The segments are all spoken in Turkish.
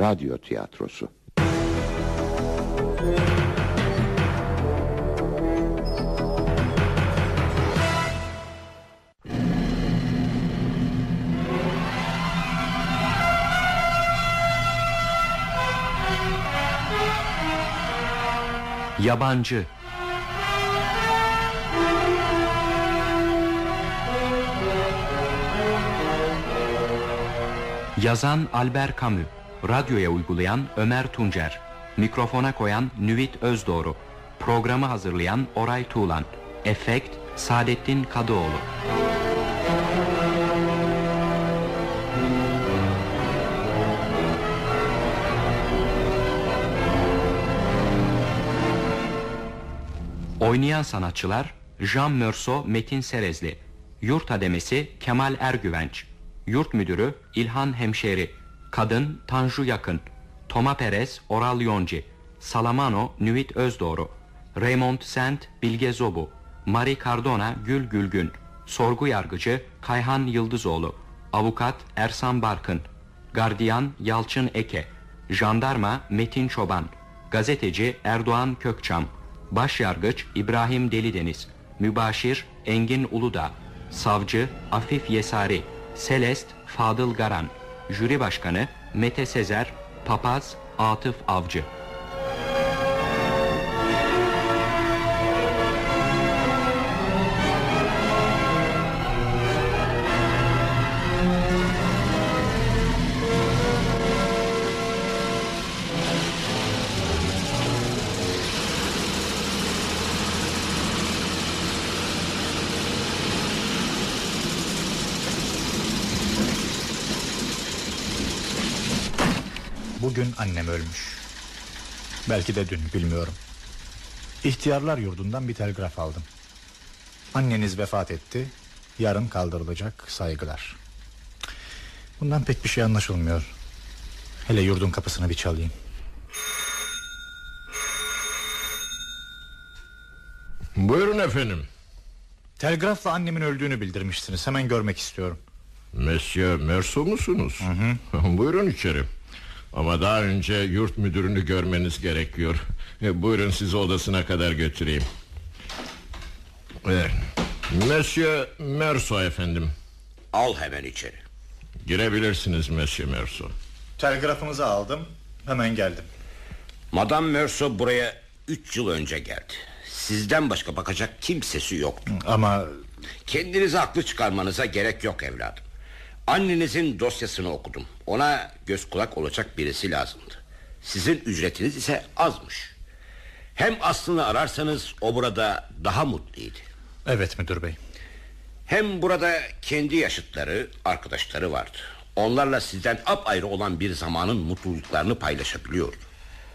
radyo tiyatrosu. Yabancı Yazan Albert Camus Radyoya uygulayan Ömer Tuncer. Mikrofona koyan Nüvit Özdoğru Programı hazırlayan Oray Tuğlan. Efekt Saadettin Kadıoğlu. Oynayan sanatçılar Jean Mörso Metin Serezli. Yurt Hademesi Kemal Ergüvenç. Yurt Müdürü İlhan Hemşeri Kadın Tanju Yakın. Toma Perez Oral Yonci. Salamano Nüvit Özdoğru Raymond Sent Bilge Zobu. Marie Cardona Gül Gülgün. Sorgu Yargıcı Kayhan Yıldızoğlu. Avukat Ersan Barkın. Gardiyan Yalçın Eke. Jandarma Metin Çoban. Gazeteci Erdoğan Kökçam. Başyargıç İbrahim Delideniz. Mübaşir Engin Uludağ. Savcı Afif Yesari. Selest Fadıl Garan Jüri Başkanı Mete Sezer Papaz Atıf Avcı Bugün annem ölmüş. Belki de dün bilmiyorum. İhtiyarlar yurdundan bir telgraf aldım. Anneniz vefat etti. Yarın kaldırılacak saygılar. Bundan pek bir şey anlaşılmıyor. Hele yurdun kapısını bir çalayım. Buyurun efendim. Telgrafla annemin öldüğünü bildirmişsiniz. Hemen görmek istiyorum. Monsieur Merso musunuz? Hı hı. Buyurun içeri. Ama daha önce yurt müdürünü görmeniz gerekiyor. E, buyurun sizi odasına kadar götüreyim. Evet. Monsieur Merso efendim. Al hemen içeri. Girebilirsiniz Monsieur Merso. Telgrafınızı aldım. Hemen geldim. Madame Merso buraya üç yıl önce geldi. Sizden başka bakacak kimsesi yoktu. Ama Kendinizi haklı çıkarmanıza gerek yok evladım. Annenizin dosyasını okudum. Ona göz kulak olacak birisi lazımdı. Sizin ücretiniz ise azmış. Hem aslını ararsanız o burada daha mutluydu. evet müdür bey. Hem burada kendi yaşıtları, arkadaşları vardı. Onlarla sizden apayrı olan bir zamanın mutluluklarını paylaşabiliyordu.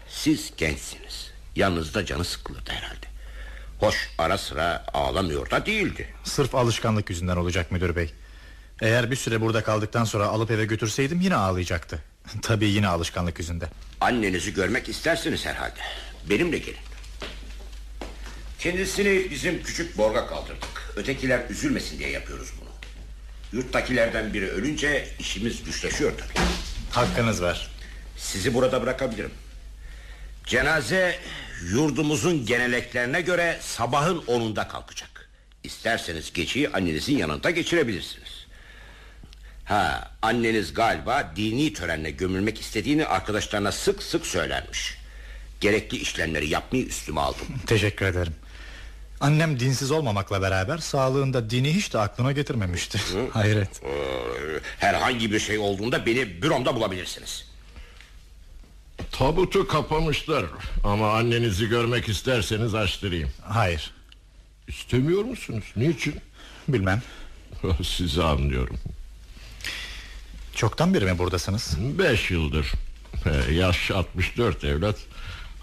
Siz gençsiniz. Yanınızda canı sıkılırdı herhalde. Hoş ara sıra ağlamıyor da değildi. Sırf alışkanlık yüzünden olacak müdür bey. Eğer bir süre burada kaldıktan sonra alıp eve götürseydim yine ağlayacaktı. Tabii yine alışkanlık yüzünden. Annenizi görmek istersiniz herhalde. Benimle gelin. Kendisini bizim küçük borga kaldırdık. Ötekiler üzülmesin diye yapıyoruz bunu. Yurttakilerden biri ölünce işimiz güçleşiyor tabii. Hakkınız var. Sizi burada bırakabilirim. Cenaze yurdumuzun geleneklerine göre sabahın onunda kalkacak. İsterseniz geceyi annenizin yanında geçirebilirsiniz. Ha, anneniz galiba dini törenle gömülmek istediğini arkadaşlarına sık sık söylermiş. Gerekli işlemleri yapmayı üstüme aldım. Teşekkür ederim. Annem dinsiz olmamakla beraber sağlığında dini hiç de aklına getirmemişti. Hayret. Ee, Herhangi bir şey olduğunda beni büromda bulabilirsiniz. Tabutu kapamışlar. Ama annenizi görmek isterseniz açtırayım. Hayır. İstemiyor musunuz? Niçin? Bilmem. Sizi anlıyorum. Çoktan beri mi buradasınız? Beş yıldır. He, Yaş 64 evlat.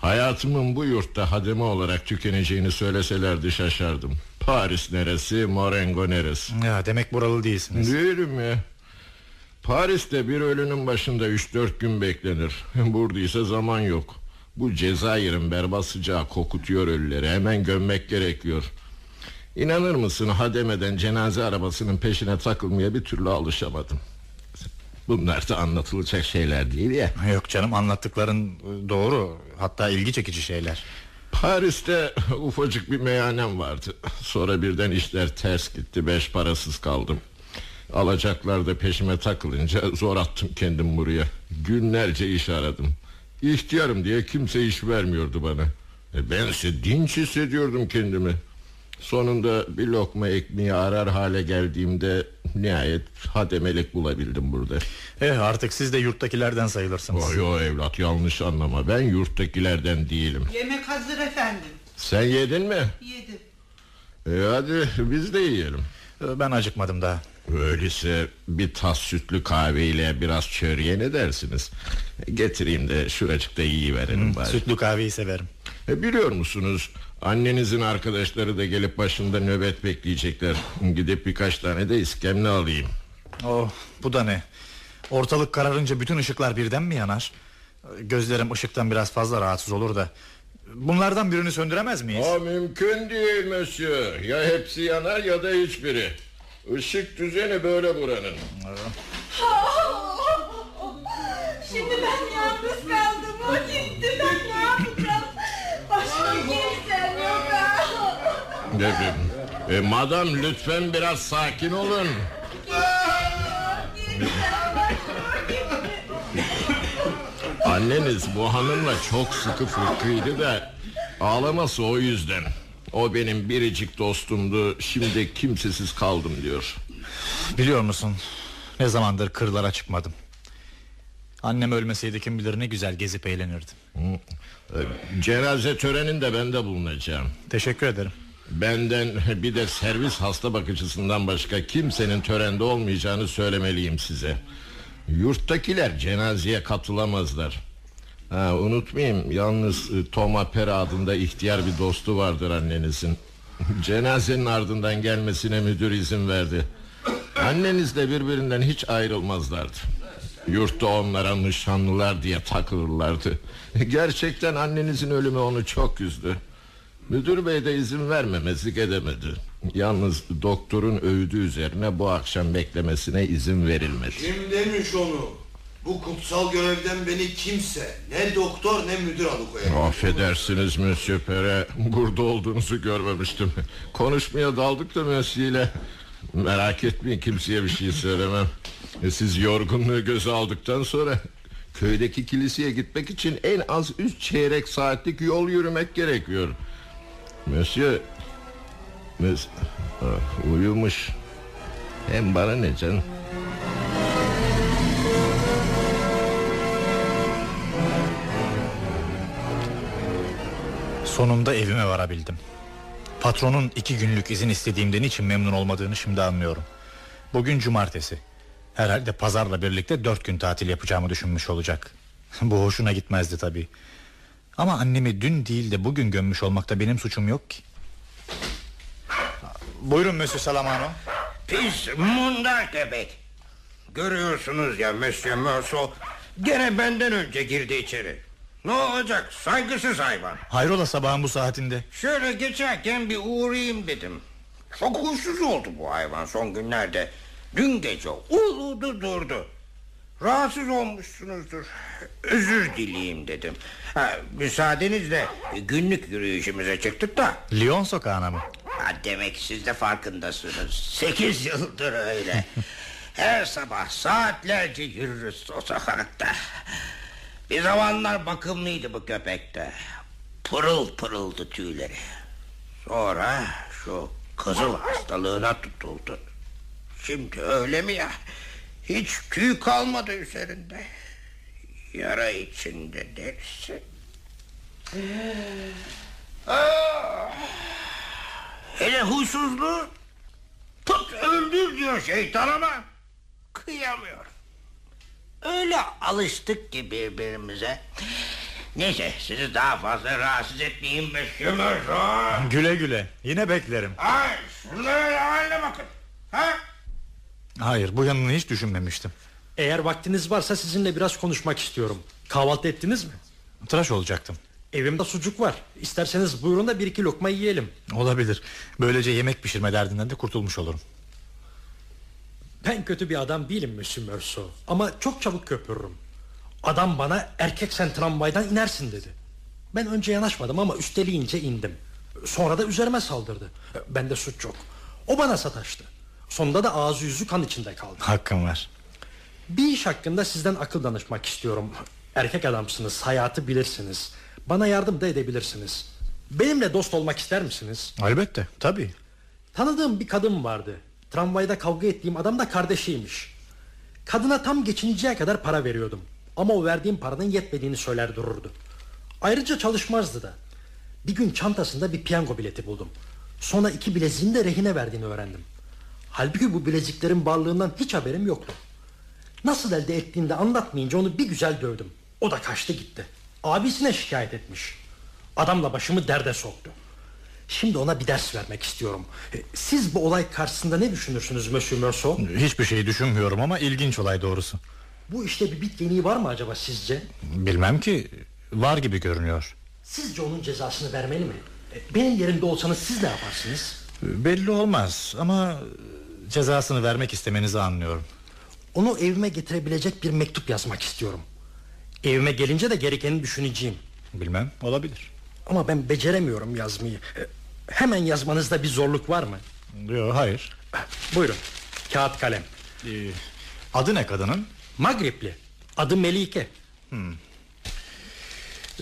Hayatımın bu yurtta hademe olarak tükeneceğini söyleselerdi şaşardım. Paris neresi, Marengo neresi? Ya demek buralı değilsiniz. Değilim ya. Paris'te bir ölünün başında 3-4 gün beklenir. Burada ise zaman yok. Bu Cezayir'in berbat sıcağı kokutuyor ölüleri. Hemen gömmek gerekiyor. İnanır mısın hademeden cenaze arabasının peşine takılmaya bir türlü alışamadım. Bunlar da anlatılacak şeyler değil ya. Yok canım anlattıkların e, doğru. Hatta ilgi çekici şeyler. Paris'te ufacık bir meyhanem vardı. Sonra birden işler ters gitti. Beş parasız kaldım. Alacaklar da peşime takılınca zor attım kendim buraya. Günlerce iş aradım. İhtiyarım diye kimse iş vermiyordu bana. E bense dinç hissediyordum kendimi. Sonunda bir lokma ekmeği arar hale geldiğimde nihayet hademelik bulabildim burada. Eh artık siz de yurttakilerden sayılırsınız. Yo yo evlat yanlış anlama. Ben yurttakilerden değilim. Yemek hazır efendim. Sen yedin mi? Yedim. E hadi biz de yiyelim. E, Ben acıkmadım daha. Öyleyse bir tas sütlü kahveyle biraz çöreğe ne dersiniz? Getireyim de şuracıkta iyi verelim bari. Sütlü kahveyi severim. E, biliyor musunuz annenizin arkadaşları da gelip başında nöbet bekleyecekler. Gidip birkaç tane de iskemle alayım. Oh bu da ne? Ortalık kararınca bütün ışıklar birden mi yanar? Gözlerim ışıktan biraz fazla rahatsız olur da. Bunlardan birini söndüremez miyiz? O mümkün değil monsieur. Ya hepsi yanar ya da hiçbiri. Işık düzeni böyle buranın. Şimdi ben yalnız kaldım. O gitti. Ben E, e, madam lütfen biraz sakin olun. Anneniz bu hanımla çok sıkı fıkkıydı da ağlaması o yüzden. O benim biricik dostumdu. Şimdi kimsesiz kaldım diyor. Biliyor musun? Ne zamandır kırlara çıkmadım. Annem ölmeseydi kim bilir ne güzel gezip eğlenirdim. E, Cenaze töreninde ben de bulunacağım. Teşekkür ederim. Benden bir de servis hasta bakıcısından başka kimsenin törende olmayacağını söylemeliyim size. Yurttakiler cenazeye katılamazlar. Ha, unutmayayım yalnız e, Toma Pera adında ihtiyar bir dostu vardır annenizin. Cenazenin ardından gelmesine müdür izin verdi. Annenizle birbirinden hiç ayrılmazlardı. Yurtta onlara nişanlılar diye takılırlardı. Gerçekten annenizin ölümü onu çok üzdü. Müdür bey de izin vermemezlik edemedi. Yalnız doktorun öğüdü üzerine bu akşam beklemesine izin verilmedi. Kim demiş onu? Bu kutsal görevden beni kimse ne doktor ne müdür alıkoyamaz. Affedersiniz Monsieur Pere Burada olduğunuzu görmemiştim Konuşmaya daldık da Monsieur ile Merak etmeyin kimseye bir şey söylemem Siz yorgunluğu göze aldıktan sonra Köydeki kiliseye gitmek için en az üç çeyrek saatlik yol yürümek gerekiyor Monsieur Monsieur Ah, Uyumuş Hem bana ne canım Sonunda evime varabildim. Patronun iki günlük izin istediğimden için memnun olmadığını şimdi anlıyorum. Bugün cumartesi. Herhalde pazarla birlikte dört gün tatil yapacağımı düşünmüş olacak. Bu hoşuna gitmezdi tabii. Ama annemi dün değil de bugün gömmüş olmakta benim suçum yok ki. Buyurun Monsieur Salamano. Pis mundar köpek. Görüyorsunuz ya Monsieur Merceau gene benden önce girdi içeri. Ne olacak saygısız hayvan. Hayrola sabahın bu saatinde? Şöyle geçerken bir uğrayayım dedim. Çok huysuz oldu bu hayvan son günlerde. Dün gece uludu durdu. Rahatsız olmuşsunuzdur. Özür dileyeyim dedim. Ha, müsaadenizle günlük yürüyüşümüze çıktık da. Lyon sokağına mı? Ha, demek siz de farkındasınız. Sekiz yıldır öyle. Her sabah saatlerce yürürüz o sokakta. Bir zamanlar bakımlıydı bu köpekte. Pırıl pırıldı tüyleri. Sonra şu kızıl hastalığına tutuldu. Şimdi öyle mi ya? Hiç tüy kalmadı üzerinde. Yara içinde derisi. Ah! Hele huysuzluğu tut öldür diyor şeytan ama kıyamıyor. Öyle alıştık ki birbirimize. Neyse sizi daha fazla rahatsız etmeyeyim Monsieur. Güle güle yine beklerim Ay şunlara haline bakın. Ha? Hayır bu yanını hiç düşünmemiştim Eğer vaktiniz varsa sizinle biraz konuşmak istiyorum. Kahvaltı ettiniz mi? Tıraş olacaktım Evimde sucuk var. İsterseniz buyurun da bir iki lokma yiyelim. Olabilir böylece yemek pişirme derdinden de kurtulmuş olurum Ben kötü bir adam değilim Monsieur Merceau. Ama çok çabuk köpürürüm. Adam bana erkek sen tramvaydan inersin dedi. Ben önce yanaşmadım ama üsteleyince indim. Sonra da üzerime saldırdı. Bende suç yok. O bana sataştı. Sonunda da ağzı yüzü kan içinde kaldı. Hakkım var. Bir iş hakkında sizden akıl danışmak istiyorum. Erkek adamsınız, hayatı bilirsiniz. Bana yardım da edebilirsiniz. Benimle dost olmak ister misiniz? Elbette tabii. Tanıdığım bir kadın vardı. Tramvayda kavga ettiğim adam da kardeşiymiş. Kadına tam geçininceye kadar para veriyordum. Ama o verdiğim paranın yetmediğini söyler dururdu. Ayrıca çalışmazdı da. Bir gün çantasında bir piyango bileti buldum. Sonra iki bileziğini de rehine verdiğini öğrendim. Halbuki bu bileziklerin varlığından hiç haberim yoktu. Nasıl elde ettiğini de anlatmayınca onu bir güzel dövdüm. O da kaçtı gitti. Abisine şikayet etmiş. Adamla başımı derde soktu. Şimdi ona bir ders vermek istiyorum. E, Siz bu olay karşısında ne düşünürsünüz Monsieur Merceau? Hiçbir şey düşünmüyorum ama ilginç olay doğrusu. Bu işte bir bit yeniği var mı acaba sizce? Bilmem ki var gibi görünüyor. Sizce onun cezasını vermeli mi? E, Benim yerimde olsanız siz ne yaparsınız? Belli olmaz ama cezasını vermek istemenizi anlıyorum. Onu evime getirebilecek bir mektup yazmak istiyorum. Evime gelince de gerekeni düşüneceğim. Bilmem olabilir. Ama ben beceremiyorum yazmayı. Hemen yazmanızda bir zorluk var mı? Yok hayır. Buyurun. Kağıt kalem. Ee, adı ne kadının? Magripli. Adı Melike.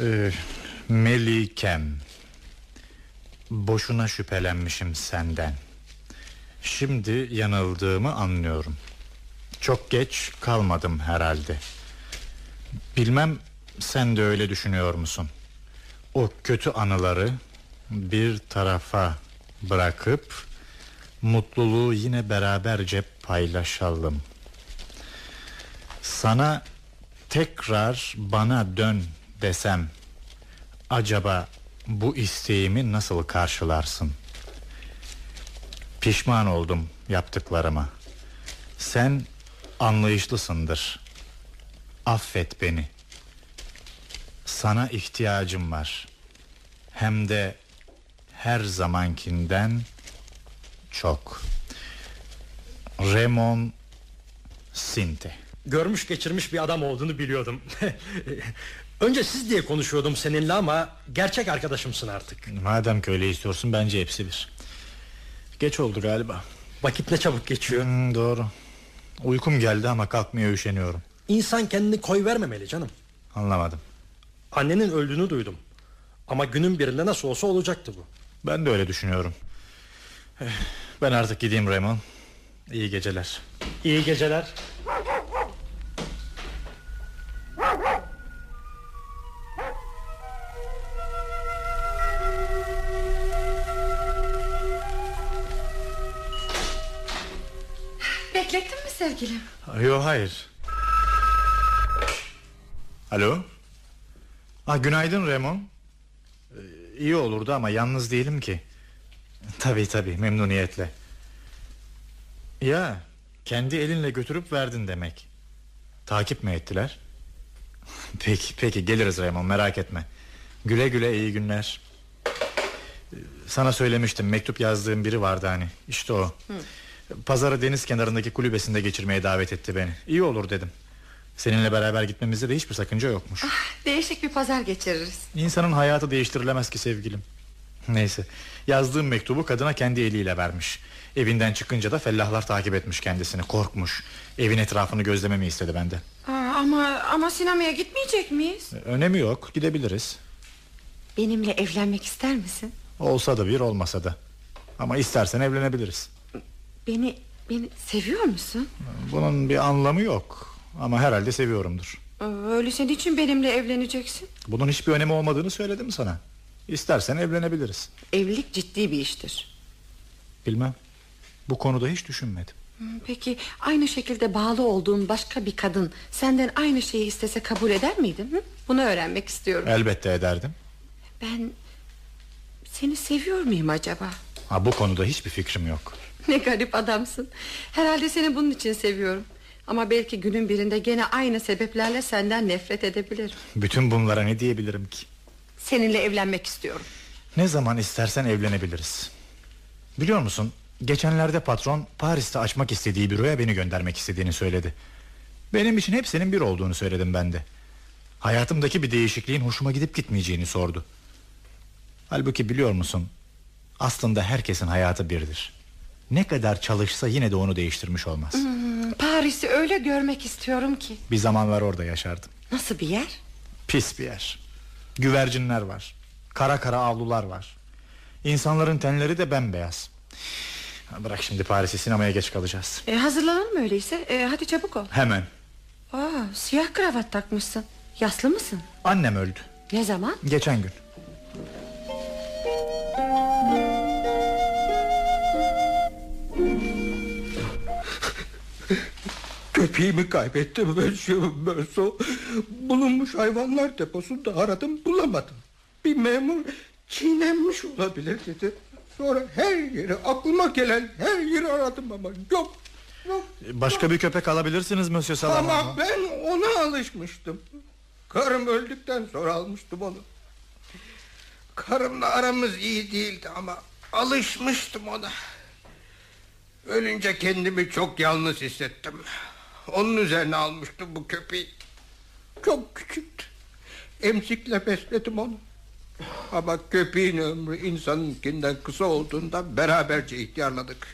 Ee, Melikem. Boşuna şüphelenmişim senden. Şimdi yanıldığımı anlıyorum. Çok geç kalmadım herhalde. Bilmem sen de öyle düşünüyor musun? O kötü anıları bir tarafa bırakıp mutluluğu yine beraberce paylaşalım. Sana tekrar bana dön desem acaba bu isteğimi nasıl karşılarsın? Pişman oldum yaptıklarıma. Sen anlayışlısındır. Affet beni. Sana ihtiyacım var. Hem de her zamankinden çok. Remon Sinte. Görmüş geçirmiş bir adam olduğunu biliyordum. Önce siz diye konuşuyordum seninle ama gerçek arkadaşımsın artık. Madem ki öyle istiyorsun bence hepsi bir. Geç oldu galiba. Vakit ne çabuk geçiyor. Hmm, doğru. Uykum geldi ama kalkmaya üşeniyorum. İnsan kendini koy vermemeli canım. Anlamadım. Annenin öldüğünü duydum. Ama günün birinde nasıl olsa olacaktı bu. Ben de öyle düşünüyorum. Eh, Ben artık gideyim Raymond. İyi geceler. İyi geceler. Beklettin mi sevgilim? Yok hayır. Alo. Ah, günaydın Raymond. Ee, iyi olurdu ama yalnız değilim ki. Tabii tabii memnuniyetle. Ya kendi elinle götürüp verdin demek. Takip mi ettiler? peki peki geliriz Raymond merak etme. Güle güle iyi günler. Ee, Sana söylemiştim mektup yazdığım biri vardı hani. İşte o. Pazarı deniz kenarındaki kulübesinde geçirmeye davet etti beni. İyi olur dedim. Seninle beraber gitmemizde de hiçbir sakınca yokmuş. Değişik bir pazar geçiririz. İnsanın hayatı değiştirilemez ki sevgilim. Neyse. Yazdığım mektubu kadına kendi eliyle vermiş. Evinden çıkınca da fellahlar takip etmiş kendisini. Korkmuş. Evin etrafını gözlememi istedi benden. Aa, ama ama sinemaya gitmeyecek miyiz? Önemi yok. Gidebiliriz. Benimle evlenmek ister misin? Olsa da bir olmasa da. Ama istersen evlenebiliriz. Beni beni seviyor musun? Bunun bir anlamı yok. Ama herhalde seviyorumdur. Ee, Öyleyse niçin benimle evleneceksin? Bunun hiçbir önemi olmadığını söyledim sana. İstersen evlenebiliriz. Evlilik ciddi bir iştir. Bilmem. Bu konuda hiç düşünmedim. Peki aynı şekilde bağlı olduğun başka bir kadın senden aynı şeyi istese kabul eder miydin? Hı? Bunu öğrenmek istiyorum. Elbette ederdim. Ben seni seviyor muyum acaba? Ha, bu konuda hiçbir fikrim yok. Ne garip adamsın. Herhalde seni bunun için seviyorum. Ama belki günün birinde gene aynı sebeplerle senden nefret edebilirim. Bütün bunlara ne diyebilirim ki? Seninle evlenmek istiyorum. Ne zaman istersen evlenebiliriz. Biliyor musun? Geçenlerde patron Paris'te açmak istediği büroya beni göndermek istediğini söyledi. Benim için hepsinin bir olduğunu söyledim ben de. Hayatımdaki bir değişikliğin hoşuma gidip gitmeyeceğini sordu. Halbuki biliyor musun? Aslında herkesin hayatı birdir. Ne kadar çalışsa yine de onu değiştirmiş olmaz. Hmm, Paris'i öyle görmek istiyorum ki. Bir zamanlar orada yaşardım. Nasıl bir yer? Pis bir yer. Güvercinler var. Kara kara avlular var. İnsanların tenleri de bembeyaz. Bırak şimdi Paris'i sinemaya geç kalacağız. E, hazırlanalım öyleyse. E, hadi çabuk ol. Hemen. Aa, siyah kravat takmışsın. Yaslı mısın? Annem öldü. Ne zaman? Geçen gün. Köpeğimi kaybettim Monsieur Merceau. Bulunmuş hayvanlar deposunda aradım bulamadım. Bir memur çiğnenmiş olabilir dedi. Sonra her yeri aklıma gelen her yeri aradım ama yok. Yok. Başka bir köpek alabilirsiniz Monsieur Salamon. Ama ben ona alışmıştım. Karım öldükten sonra almıştım onu. Karımla aramız iyi değildi ama alışmıştım ona. Ölünce kendimi çok yalnız hissettim. Onun üzerine almıştım bu köpeği. Çok küçüktü. Emzikle besledim onu. Ama köpeğin ömrü insanınkinden kısa olduğunda beraberce ihtiyarladık.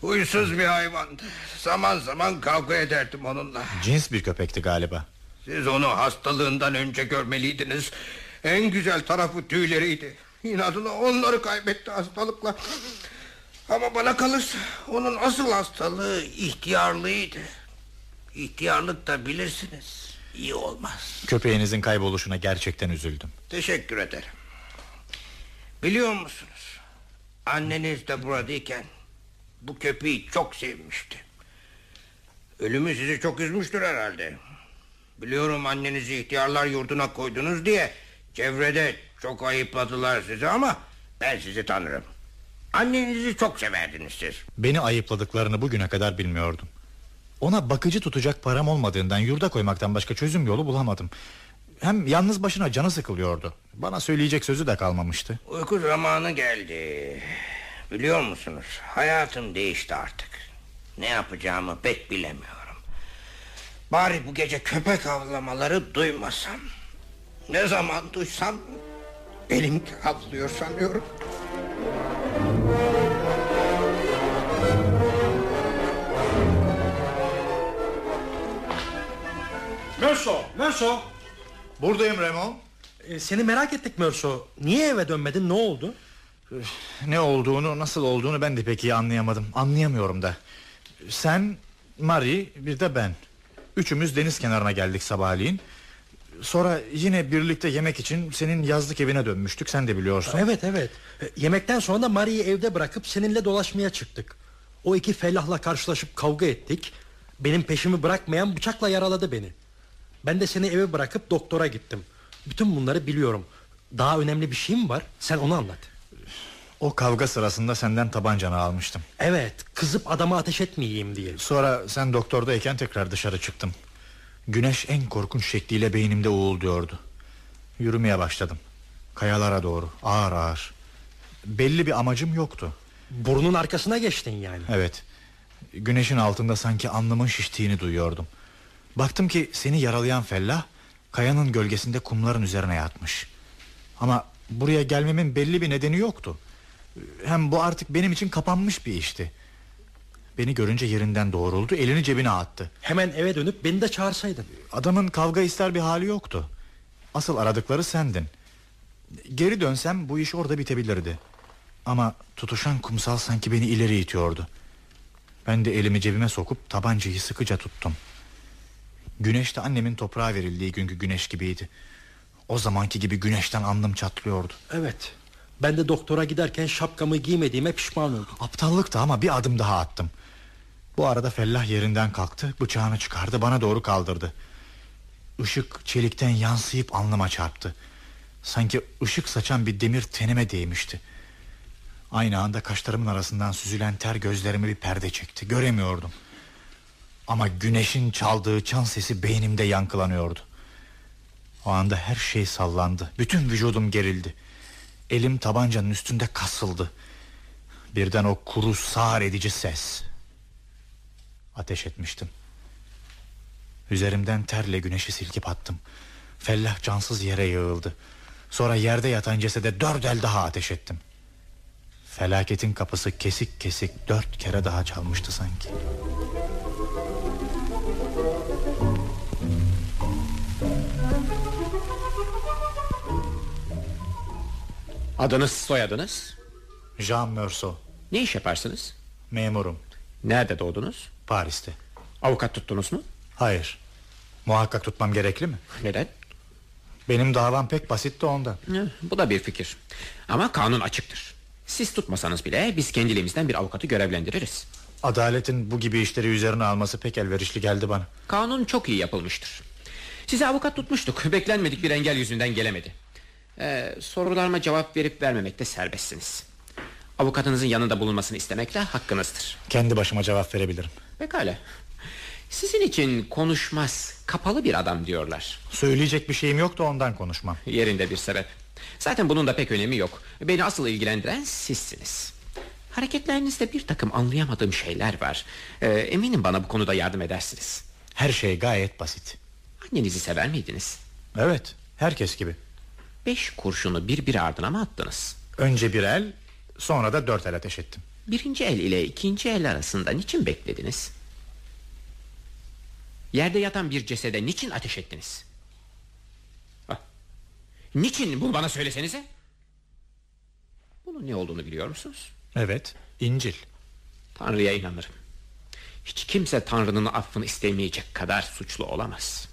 Huysuz bir hayvandı. Zaman zaman kavga ederdim onunla. Cins bir köpekti galiba. Siz onu hastalığından önce görmeliydiniz. En güzel tarafı tüyleriydi. İnadına onları kaybetti hastalıkla. Ama bana kalırsa onun asıl hastalığı ihtiyarlığıydı. İhtiyarlık da bilirsiniz iyi olmaz. Köpeğinizin kayboluşuna gerçekten üzüldüm. Teşekkür ederim. Biliyor musunuz? Anneniz de buradayken bu köpeği çok sevmişti. Ölümü sizi çok üzmüştür herhalde. Biliyorum annenizi ihtiyarlar yurduna koydunuz diye çevrede çok ayıpladılar sizi ama ben sizi tanırım. Annenizi çok severdiniz siz. Beni ayıpladıklarını bugüne kadar bilmiyordum. Ona bakıcı tutacak param olmadığından yurda koymaktan başka çözüm yolu bulamadım. Hem yalnız başına canı sıkılıyordu. Bana söyleyecek sözü de kalmamıştı. Uyku zamanı geldi. Biliyor musunuz? Hayatım değişti artık. Ne yapacağımı pek bilemiyorum. Bari bu gece köpek avlamaları duymasam. Ne zaman duysam benimki avlıyor sanıyorum. Merso, Merso. Buradayım Remo. Ee, seni merak ettik Merso. Niye eve dönmedin ne oldu? Ne olduğunu nasıl olduğunu ben de pek iyi anlayamadım. Anlayamıyorum da. Sen, Marie bir de ben. Üçümüz deniz kenarına geldik sabahleyin. Sonra yine birlikte yemek için senin yazlık evine dönmüştük sen de biliyorsun. Evet evet. Ee, Yemekten sonra da Mari'yi evde bırakıp seninle dolaşmaya çıktık. O iki fellahla karşılaşıp kavga ettik. Benim peşimi bırakmayan bıçakla yaraladı beni. Ben de seni eve bırakıp doktora gittim. Bütün bunları biliyorum. Daha önemli bir şey mi var? Sen onu anlat. O kavga sırasında senden tabancanı almıştım. Evet, kızıp adama ateş etmeyeyim diye. Sonra sen doktordayken tekrar dışarı çıktım. Güneş en korkunç şekliyle beynimde uğulduyordu. Yürümeye başladım. Kayalara doğru ağır ağır. Belli bir amacım yoktu. Burnun arkasına geçtin yani. Evet. Güneşin altında sanki alnımın şiştiğini duyuyordum. Baktım ki seni yaralayan fellah kayanın gölgesinde kumların üzerine yatmış. Ama buraya gelmemin belli bir nedeni yoktu. Hem bu artık benim için kapanmış bir işti. Beni görünce yerinden doğruldu, elini cebine attı. Hemen eve dönüp beni de çağırsaydın. Adamın kavga ister bir hali yoktu. Asıl aradıkları sendin. Geri dönsem bu iş orada bitebilirdi. Ama tutuşan kumsal sanki beni ileri itiyordu. Ben de elimi cebime sokup tabancayı sıkıca tuttum. Güneş de annemin toprağa verildiği günkü güneş gibiydi. O zamanki gibi güneşten alnım çatlıyordu. Evet. Ben de doktora giderken şapkamı giymediğime pişman oldum. Aptallıktı ama bir adım daha attım. Bu arada fellah yerinden kalktı, bıçağını çıkardı, bana doğru kaldırdı. Işık çelikten yansıyıp alnıma çarptı. Sanki ışık saçan bir demir tenime değmişti. Aynı anda kaşlarımın arasından süzülen ter gözlerime bir perde çekti. Göremiyordum. Ama güneşin çaldığı çan sesi beynimde yankılanıyordu. O anda her şey sallandı. Bütün vücudum gerildi. Elim tabancanın üstünde kasıldı. Birden o kuru sağır edici ses. Ateş etmiştim. Üzerimden terle güneşi silkip attım. Fellah cansız yere yığıldı. Sonra yerde yatan cesede dört el daha ateş ettim. Felaketin kapısı kesik kesik dört kere daha çalmıştı sanki. Adınız soyadınız? Jean Meursault. Ne iş yaparsınız? Memurum. Nerede doğdunuz? Paris'te. Avukat tuttunuz mu? Hayır. Muhakkak tutmam gerekli mi? Neden? Benim davam pek basitti ondan. Bu da bir fikir. Ama kanun açıktır. Siz tutmasanız bile biz kendiliğimizden bir avukatı görevlendiririz. Adaletin bu gibi işleri üzerine alması pek elverişli geldi bana. Kanun çok iyi yapılmıştır. Size avukat tutmuştuk. Beklenmedik bir engel yüzünden gelemedi. Ee, sorularıma cevap verip vermemekte serbestsiniz. Avukatınızın yanında bulunmasını istemekle hakkınızdır. Kendi başıma cevap verebilirim. Pekala. Sizin için konuşmaz, kapalı bir adam diyorlar. Söyleyecek bir şeyim yok da ondan konuşmam. Yerinde bir sebep. Zaten bunun da pek önemi yok. Beni asıl ilgilendiren sizsiniz. Hareketlerinizde bir takım anlayamadığım şeyler var. Ee, eminim bana bu konuda yardım edersiniz. Her şey gayet basit. Annenizi sever miydiniz? Evet, herkes gibi. Beş kurşunu birbiri ardına mı attınız? Önce bir el, sonra da dört el ateş ettim. Birinci el ile ikinci el arasında niçin beklediniz? Yerde yatan bir cesede niçin ateş ettiniz? Niçin bunu bana söylesenize? Bunun ne olduğunu biliyor musunuz? Evet, İncil. Tanrı'ya inanırım. Hiç kimse Tanrı'nın affını istemeyecek kadar suçlu olamaz.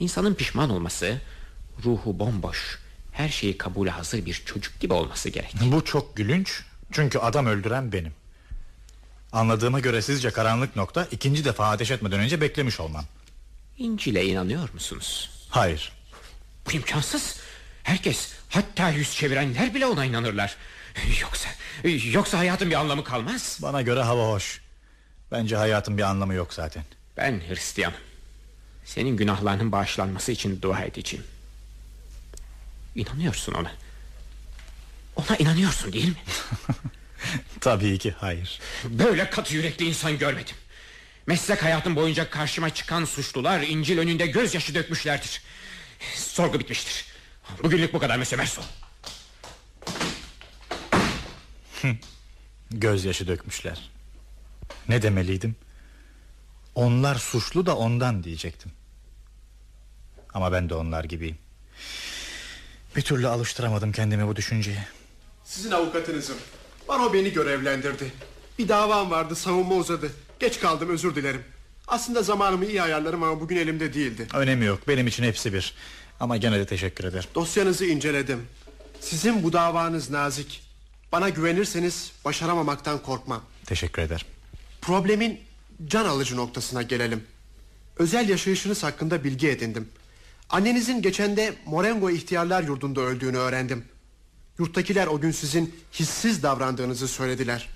İnsanın pişman olması, ruhu bomboş, her şeyi kabule hazır bir çocuk gibi olması gerek. Bu çok gülünç, çünkü adam öldüren benim. Anladığıma göre sizce karanlık nokta ikinci defa ateş etmeden önce beklemiş olmam. İncil'e inanıyor musunuz? Hayır. Bu imkansız. Herkes, hatta yüz çevirenler bile ona inanırlar. Yoksa, yoksa hayatın bir anlamı kalmaz. Bana göre hava hoş. Bence hayatın bir anlamı yok zaten. Ben Hristiyanım. Senin günahlarının bağışlanması için dua edeceğim. İnanıyorsun ona. Ona inanıyorsun değil mi? Tabii ki hayır. Böyle katı yürekli insan görmedim. Meslek hayatım boyunca karşıma çıkan suçlular İncil önünde gözyaşı dökmüşlerdir. Sorgu bitmiştir. Bugünlük bu kadar Mesut Merso. Gözyaşı dökmüşler. Ne demeliydim? Onlar suçlu da ondan diyecektim. Ama ben de onlar gibiyim. Bir türlü alıştıramadım kendimi bu düşünceye. Sizin avukatınızım. Baro beni görevlendirdi. Bir davam vardı savunma uzadı. Geç kaldım özür dilerim. Aslında zamanımı iyi ayarlarım ama bugün elimde değildi. Önemi yok benim için hepsi bir. Ama gene de teşekkür ederim. Dosyanızı inceledim. Sizin bu davanız nazik. Bana güvenirseniz başaramamaktan korkmam. Teşekkür ederim. Problemin can alıcı noktasına gelelim. Özel yaşayışınız hakkında bilgi edindim. Annenizin geçende Morengo ihtiyarlar yurdunda öldüğünü öğrendim. Yurttakiler o gün sizin hissiz davrandığınızı söylediler.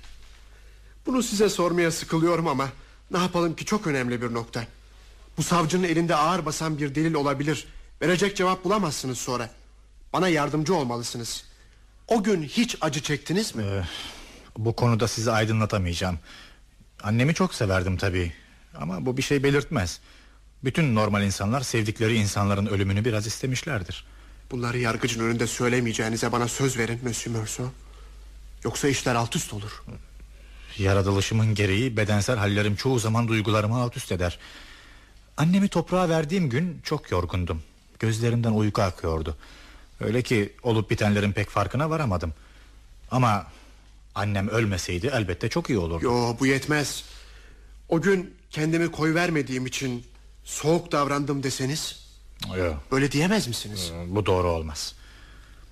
Bunu size sormaya sıkılıyorum ama ne yapalım ki çok önemli bir nokta. Bu savcının elinde ağır basan bir delil olabilir. Verecek cevap bulamazsınız sonra. Bana yardımcı olmalısınız. O gün hiç acı çektiniz mi? Ee, bu konuda sizi aydınlatamayacağım. Annemi çok severdim tabii. Ama bu bir şey belirtmez. Bütün normal insanlar sevdikleri insanların ölümünü biraz istemişlerdir. Bunları yargıcın önünde söylemeyeceğinize bana söz verin Monsieur Merceau. Yoksa işler alt üst olur. Yaratılışımın gereği bedensel hallerim çoğu zaman duygularımı alt üst eder. Annemi toprağa verdiğim gün çok yorgundum. Gözlerimden uyku akıyordu. Öyle ki olup bitenlerin pek farkına varamadım. Ama annem ölmeseydi elbette çok iyi olurdu. Yo bu yetmez. O gün kendimi koy vermediğim için soğuk davrandım deseniz Yo, öyle diyemez misiniz? bu doğru olmaz.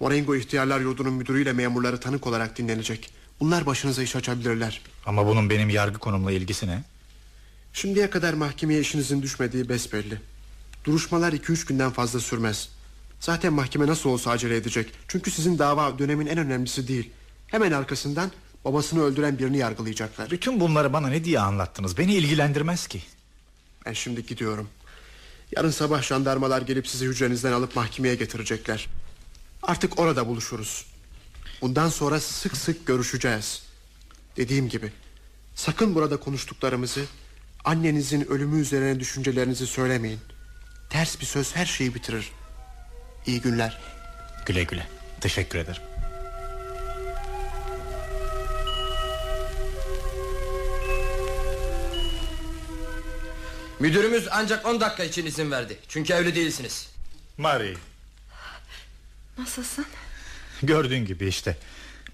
Morengo ihtiyarlar yurdunun müdürüyle memurları tanık olarak dinlenecek. Bunlar başınıza iş açabilirler. Ama bunun benim yargı konumla ilgisi ne? Şimdiye kadar mahkemeye işinizin düşmediği besbelli. Duruşmalar 2-3 günden fazla sürmez. Zaten mahkeme nasıl olsa acele edecek. Çünkü sizin dava dönemin en önemlisi değil. Hemen arkasından babasını öldüren birini yargılayacaklar. Bütün bunları bana ne diye anlattınız? Beni ilgilendirmez ki. Ben şimdi gidiyorum. Yarın sabah jandarmalar gelip sizi hücrenizden alıp mahkemeye getirecekler. Artık orada buluşuruz. Bundan sonra sık sık görüşeceğiz. Dediğim gibi sakın burada konuştuklarımızı annenizin ölümü üzerine düşüncelerinizi söylemeyin. Ters bir söz her şeyi bitirir. İyi günler. Güle güle. Teşekkür ederim. Müdürümüz ancak 10 dakika için izin verdi. Çünkü evli değilsiniz. Marie. Nasılsın? Gördüğün gibi işte.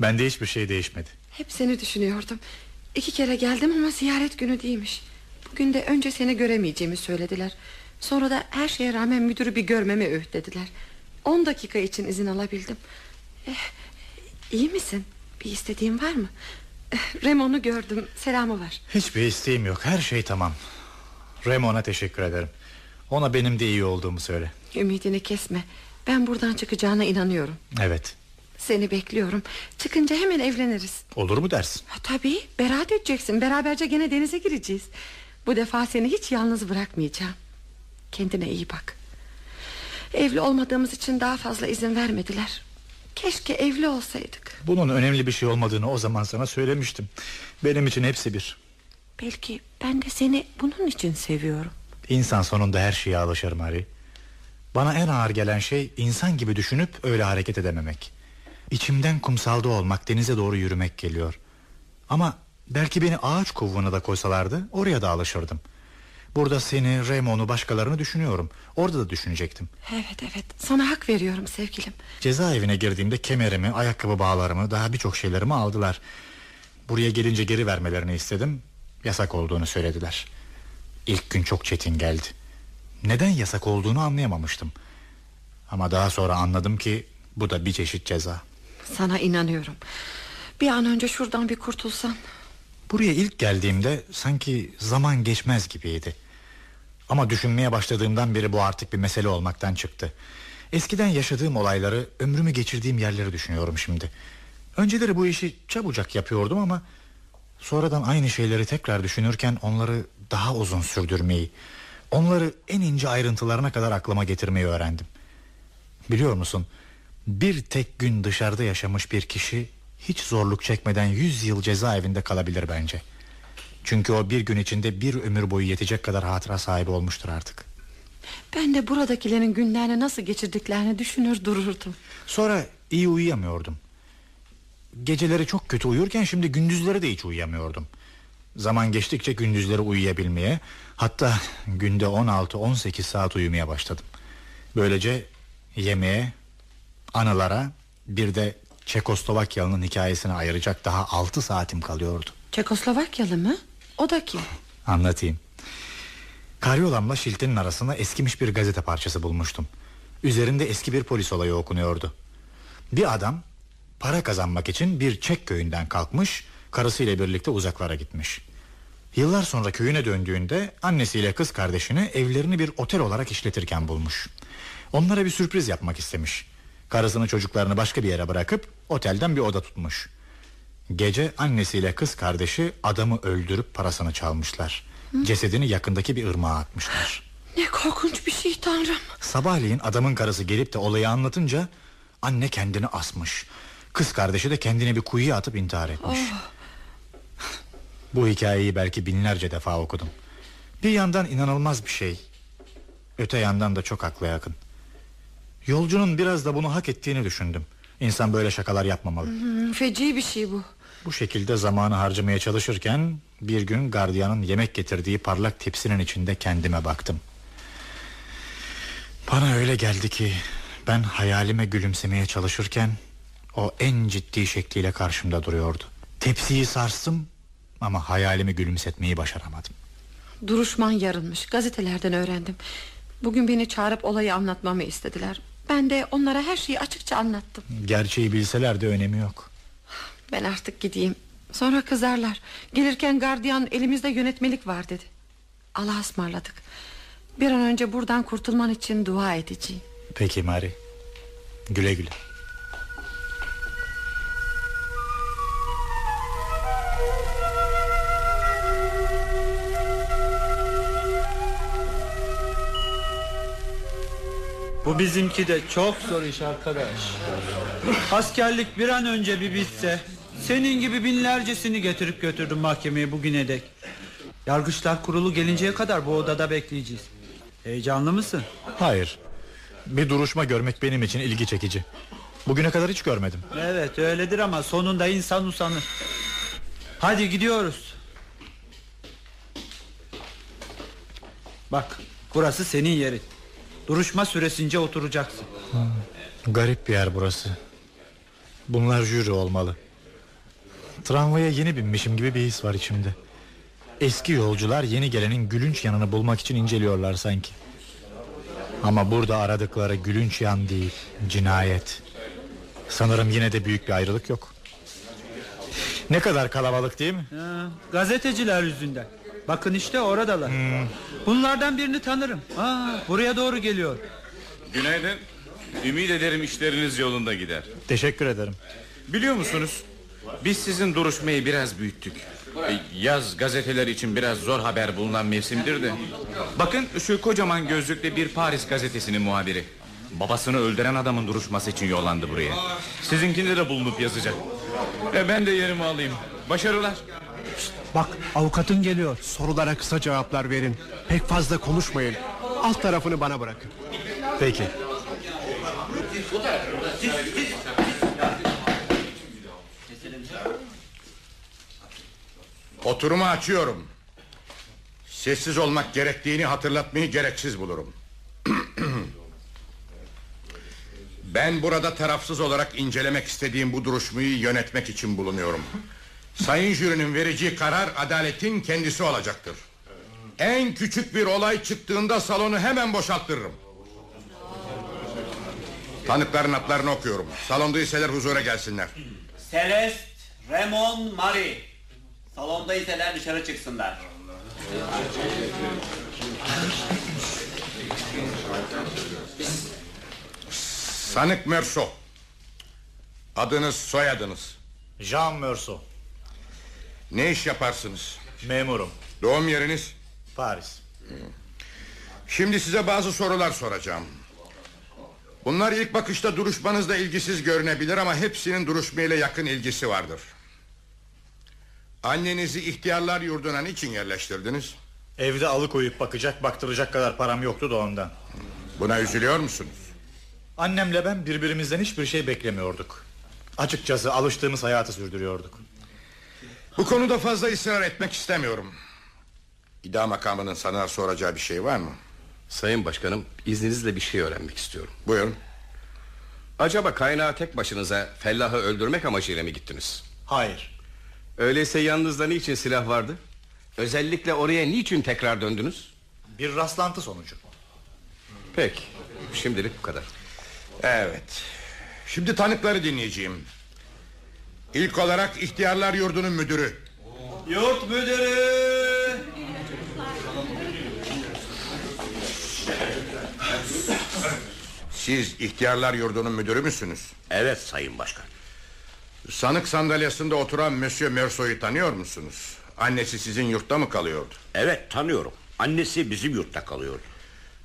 Bende hiçbir şey değişmedi. Hep seni düşünüyordum. İki kere geldim ama ziyaret günü değilmiş. Bugün de önce seni göremeyeceğimi söylediler. Sonra da her şeye rağmen müdürü bir görmeme öğütlediler. On dakika için izin alabildim. Eh, iyi misin? Bir istediğin var mı? Eh, Ramon'u gördüm. Selamı var. Hiçbir isteğim yok. Her şey tamam. Ramon'a teşekkür ederim. Ona benim de iyi olduğumu söyle. Ümidini kesme. Ben buradan çıkacağına inanıyorum. Evet. Seni bekliyorum. Çıkınca hemen evleniriz. Olur mu dersin? Ha, tabii beraat edeceksin. Beraberce gene denize gireceğiz. Bu defa seni hiç yalnız bırakmayacağım. Kendine iyi bak. Evli olmadığımız için daha fazla izin vermediler. Keşke evli olsaydık. Bunun önemli bir şey olmadığını o zaman sana söylemiştim. Benim için hepsi bir. Belki ben de seni bunun için seviyorum. İnsan sonunda her şeye alışır Mari. Bana en ağır gelen şey insan gibi düşünüp öyle hareket edememek. İçimden kumsalda olmak, denize doğru yürümek geliyor. Ama belki beni ağaç kovuğuna da koysalardı oraya da alışırdım. Burada seni, Raymond'u, başkalarını düşünüyorum. Orada da düşünecektim. Evet evet sana hak veriyorum sevgilim. Cezaevine girdiğimde kemerimi, ayakkabı bağlarımı, daha birçok şeylerimi aldılar. Buraya gelince geri vermelerini istedim. Yasak olduğunu söylediler. İlk gün çok çetin geldi. Neden yasak olduğunu anlayamamıştım. Ama daha sonra anladım ki bu da bir çeşit ceza. Sana inanıyorum. Bir an önce şuradan bir kurtulsan. Buraya ilk geldiğimde sanki zaman geçmez gibiydi. Ama düşünmeye başladığımdan beri bu artık bir mesele olmaktan çıktı. Eskiden yaşadığım olayları, ömrümü geçirdiğim yerleri düşünüyorum şimdi. Önceleri bu işi çabucak yapıyordum ama sonradan aynı şeyleri tekrar düşünürken onları daha uzun sürdürmeyi, onları en ince ayrıntılarına kadar aklıma getirmeyi öğrendim. Biliyor musun? Bir tek gün dışarıda yaşamış bir kişi hiç zorluk çekmeden yüz yıl cezaevinde kalabilir bence. Çünkü o bir gün içinde bir ömür boyu yetecek kadar hatıra sahibi olmuştur artık. Ben de buradakilerin günlerini nasıl geçirdiklerini düşünür dururdum. Sonra iyi uyuyamıyordum. Geceleri çok kötü uyurken şimdi gündüzleri de hiç uyuyamıyordum. Zaman geçtikçe gündüzleri uyuyabilmeye, hatta günde 16-18 saat uyumaya başladım. Böylece yemeğe, anılara, bir de Çekoslovakyalı'nın hikayesine ayıracak daha 6 saatim kalıyordu. Çekoslovakyalı mı? O da kim? Anlatayım. Karyolamla şiltinin arasında eskimiş bir gazete parçası bulmuştum. Üzerinde eski bir polis olayı okunuyordu. Bir adam para kazanmak için bir Çek köyünden kalkmış, karısıyla birlikte uzaklara gitmiş. Yıllar sonra köyüne döndüğünde annesiyle kız kardeşini evlerini bir otel olarak işletirken bulmuş. Onlara bir sürpriz yapmak istemiş. Karısını çocuklarını başka bir yere bırakıp otelden bir oda tutmuş. Gece annesiyle kız kardeşi adamı öldürüp parasını çalmışlar. Cesedini yakındaki bir ırmağa atmışlar. Ne korkunç bir şey tanrım. Sabahleyin adamın karısı gelip de olayı anlatınca anne kendini asmış. Kız kardeşi de kendini bir kuyuya atıp intihar etmiş. Bu hikayeyi belki binlerce defa okudum. Bir yandan inanılmaz bir şey. Öte yandan da çok akla yakın. Yolcunun biraz da bunu hak ettiğini düşündüm. İnsan böyle şakalar yapmamalı. Hmm, feci bir şey bu. Bu şekilde zamanı harcamaya çalışırken bir gün gardiyanın yemek getirdiği parlak tepsinin içinde kendime baktım. Bana öyle geldi ki ben hayalime gülümsemeye çalışırken o en ciddi şekliyle karşımda duruyordu. Tepsiyi sarstım ama hayalimi gülümsetmeyi başaramadım. Duruşman yarılmış. Gazetelerden öğrendim. Bugün beni çağırıp olayı anlatmamı istediler. Ben de onlara her şeyi açıkça anlattım. Gerçeği bilseler de önemi yok. Ben artık gideyim. Sonra kızarlar. Gelirken gardiyan elimizde yönetmelik var dedi. Allah'a ısmarladık. Bir an önce buradan kurtulman için dua edeceğim. Peki Mari. Güle güle. Bu bizimki de çok zor iş arkadaş. Askerlik bir an önce bir bitse Senin gibi binlercesini getirip götürdüm mahkemeye bugüne dek. Yargıçlar kurulu gelinceye kadar bu odada bekleyeceğiz. Heyecanlı mısın? Hayır. Bir duruşma görmek benim için ilgi çekici. Bugüne kadar hiç görmedim. Evet öyledir ama sonunda insan usanır. Hadi gidiyoruz. Bak burası senin yerin. Duruşma süresince oturacaksın. Garip bir yer burası. Bunlar jüri olmalı. Tramvaya yeni binmişim gibi bir his var içimde. Eski yolcular yeni gelenin gülünç yanını bulmak için inceliyorlar sanki. Ama burada aradıkları gülünç yan değil, cinayet. Sanırım yine de büyük bir ayrılık yok. Ne kadar kalabalık değil mi? Ha, gazeteciler yüzünden. Bakın işte oradalar. Bunlardan birini tanırım. Aa, buraya doğru geliyor. Günaydın. Ümit ederim işleriniz yolunda gider. Teşekkür ederim. Biliyor musunuz? Biz sizin duruşmayı biraz büyüttük. E, Yaz gazeteler için biraz zor haber bulunan mevsimdir de. Bakın şu kocaman gözlüklü bir Paris gazetesinin muhabiri. Babasını öldüren adamın duruşması için yollandı buraya. Sizinkinde de bulunup yazacak. E ben de yerimi alayım. Başarılar. Bak avukatın geliyor. Sorulara kısa cevaplar verin. Pek fazla konuşmayın. Alt tarafını bana bırakın. Peki. Oturumu açıyorum. Sessiz olmak gerektiğini hatırlatmayı gereksiz bulurum. ben burada tarafsız olarak incelemek istediğim bu duruşmayı yönetmek için bulunuyorum. Sayın jürinin vereceği karar adaletin kendisi olacaktır. En küçük bir olay çıktığında salonu hemen boşalttırırım. Tanıkların adlarını okuyorum. Salonda iseler huzura gelsinler. Celeste, Raymond, Marie. Salonda iseler dışarı çıksınlar. Sanık Merso. Adınız soyadınız. Jean Merso. Ne iş yaparsınız? Memurum. Doğum yeriniz? Paris. Şimdi size bazı sorular soracağım. Bunlar ilk bakışta duruşmanızda ilgisiz görünebilir ama hepsinin duruşmayla yakın ilgisi vardır. Annenizi ihtiyarlar yurduna niçin yerleştirdiniz? Evde alıkoyup bakacak baktıracak kadar param yoktu da ondan. Buna üzülüyor musunuz? Annemle ben birbirimizden hiçbir şey beklemiyorduk. Açıkçası alıştığımız hayatı sürdürüyorduk. Bu konuda fazla ısrar etmek istemiyorum. İdam makamının sana soracağı bir şey var mı? Sayın başkanım izninizle bir şey öğrenmek istiyorum Buyurun Acaba kaynağı tek başınıza Fellah'ı öldürmek amacıyla mı gittiniz? Hayır Öyleyse yanınızda niçin silah vardı? Özellikle oraya niçin tekrar döndünüz? Bir rastlantı sonucu Peki şimdilik bu kadar Evet Şimdi tanıkları dinleyeceğim İlk olarak ihtiyarlar yurdunun müdürü Yurt müdürü. Siz ihtiyarlar yurdunun müdürü müsünüz? Evet sayın başkan Sanık sandalyasında oturan Monsieur Merso'yu tanıyor musunuz? Annesi sizin yurtta mı kalıyordu? Evet tanıyorum Annesi bizim yurtta kalıyordu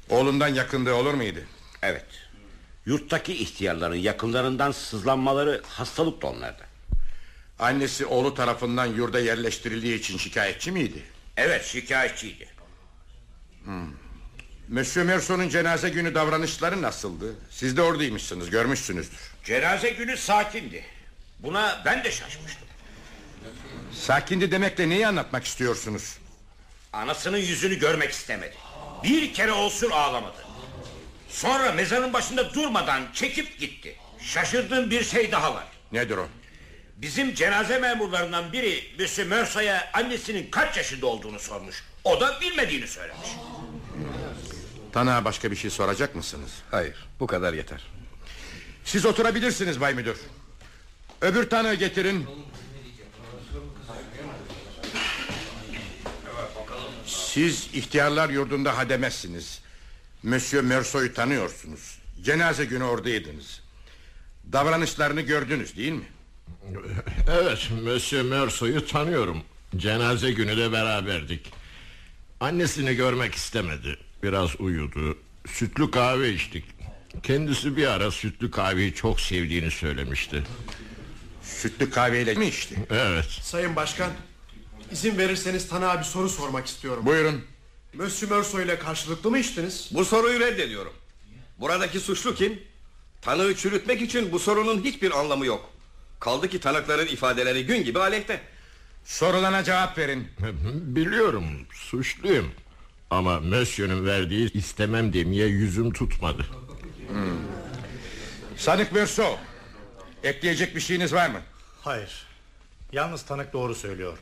Oğlundan yakındığı olur muydu? Evet Yurttaki ihtiyarların yakınlarından sızlanmaları hastalık da onlarda Annesi oğlu tarafından yurda yerleştirildiği için şikayetçi miydi? Evet şikayetçiydi Hmm. Monsieur Merso'nun cenaze günü davranışları nasıldı? Siz de oradaymışsınız görmüşsünüzdür Cenaze günü sakindi Buna ben de şaşmıştım Sakindi demekle neyi anlatmak istiyorsunuz? Anasının yüzünü görmek istemedi Bir kere olsun ağlamadı Sonra mezarın başında durmadan çekip gitti Şaşırdığım bir şey daha var Nedir o? Bizim cenaze memurlarından biri Monsieur Mersa'ya annesinin kaç yaşında olduğunu sormuş. O da bilmediğini söylemiş. Tanığa başka bir şey soracak mısınız? Hayır bu kadar yeter. Siz oturabilirsiniz Bay Müdür. Öbür tanığı getirin. Siz ihtiyarlar yurdunda hademezsiniz. Monsieur Merso'yu tanıyorsunuz. Cenaze günü oradaydınız Davranışlarını gördünüz değil mi? Evet Monsieur Merso'yu tanıyorum Cenaze günü de beraberdik Annesini görmek istemedi Biraz uyudu Sütlü kahve içtik Kendisi bir ara sütlü kahveyi çok sevdiğini söylemişti Sütlü kahveyle mi içti? Evet. Sayın Başkan, izin verirseniz tanığa bir soru sormak istiyorum. Buyurun. Monsieur Merso ile karşılıklı mı içtiniz? Bu soruyu reddediyorum. Buradaki suçlu kim? Tanığı çürütmek için bu sorunun hiçbir anlamı yok. Kaldı ki tanıkların ifadeleri gün gibi aleyhte. Sorulana cevap verin. Biliyorum suçluyum. Ama Monsieur'ün verdiği istemem demeye yüzüm tutmadı. Sanık Mörso. Ekleyecek bir şeyiniz var mı? Hayır. Yalnız tanık doğru söylüyor.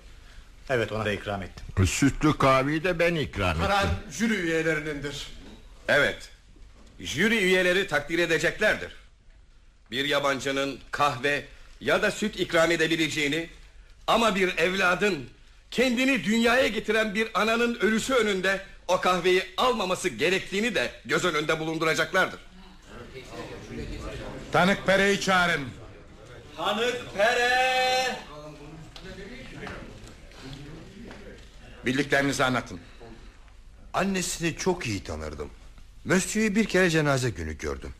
Evet ona da ikram ettim. Sütlü kahveyi de ben ikram ettim. Karar jüri üyelerinindir. Evet. Jüri üyeleri takdir edeceklerdir. Bir yabancının kahve ya da süt ikram edebileceğini ama bir evladın kendini dünyaya getiren bir ananın ölüsü önünde o kahveyi almaması gerektiğini de göz önünde bulunduracaklardır. Tanık Pere'yi çağırın. Tanık Pere. Bildiklerinizi anlatın. Annesini çok iyi tanırdım. Mösyö'yü bir kere cenaze günü gördüm.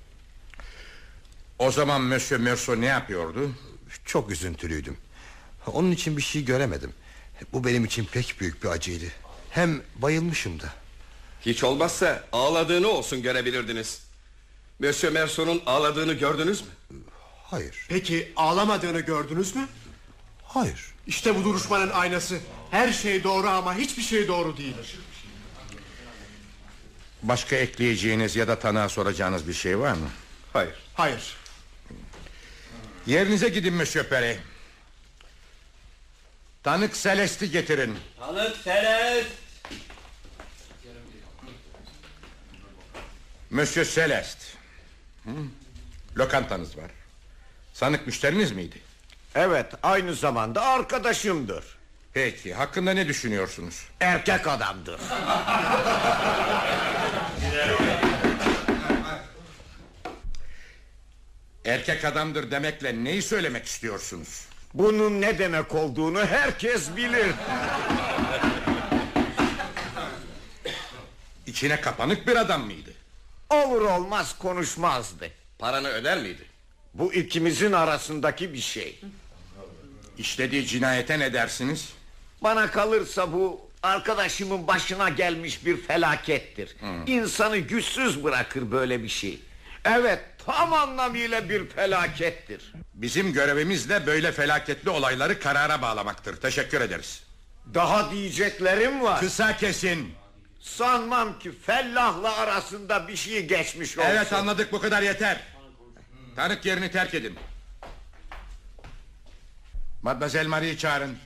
O zaman Monsieur Merso ne yapıyordu? Çok üzüntülüydüm. Onun için bir şey göremedim. Bu benim için pek büyük bir acıydı. Hem bayılmışım da. Hiç olmazsa ağladığını olsun görebilirdiniz. Monsieur Merson'un ağladığını gördünüz mü? Hayır. Peki ağlamadığını gördünüz mü? Hayır. İşte bu duruşmanın aynası. Her şey doğru ama hiçbir şey doğru değil. Başka ekleyeceğiniz ya da tanığa soracağınız bir şey var mı? Hayır. Hayır. Yerinize gidin Monsieur Pere. Tanık Celeste'i getirin. Tanık Celest. Monsieur Celeste. Hı? Lokantanız var. Sanık müşteriniz miydi? Evet aynı zamanda arkadaşımdır. Peki hakkında ne düşünüyorsunuz? Erkek adamdır. Erkek adamdır demekle neyi söylemek istiyorsunuz? Bunun ne demek olduğunu herkes bilir. İçine kapanık bir adam mıydı? Olur olmaz konuşmazdı. Paranı öder miydi? Bu ikimizin arasındaki bir şey. İşlediği cinayete ne dersiniz? Bana kalırsa bu arkadaşımın başına gelmiş bir felakettir. İnsanı güçsüz bırakır böyle bir şey. Evet tam anlamıyla bir felakettir. Bizim görevimiz de böyle felaketli olayları karara bağlamaktır. Teşekkür ederiz. Daha diyeceklerim var. Kısa kesin. Sanmam ki fellahla arasında bir şey geçmiş olsun. Evet anladık bu kadar yeter. Tanık yerini terk edin. Mademoiselle Marie'yi çağırın.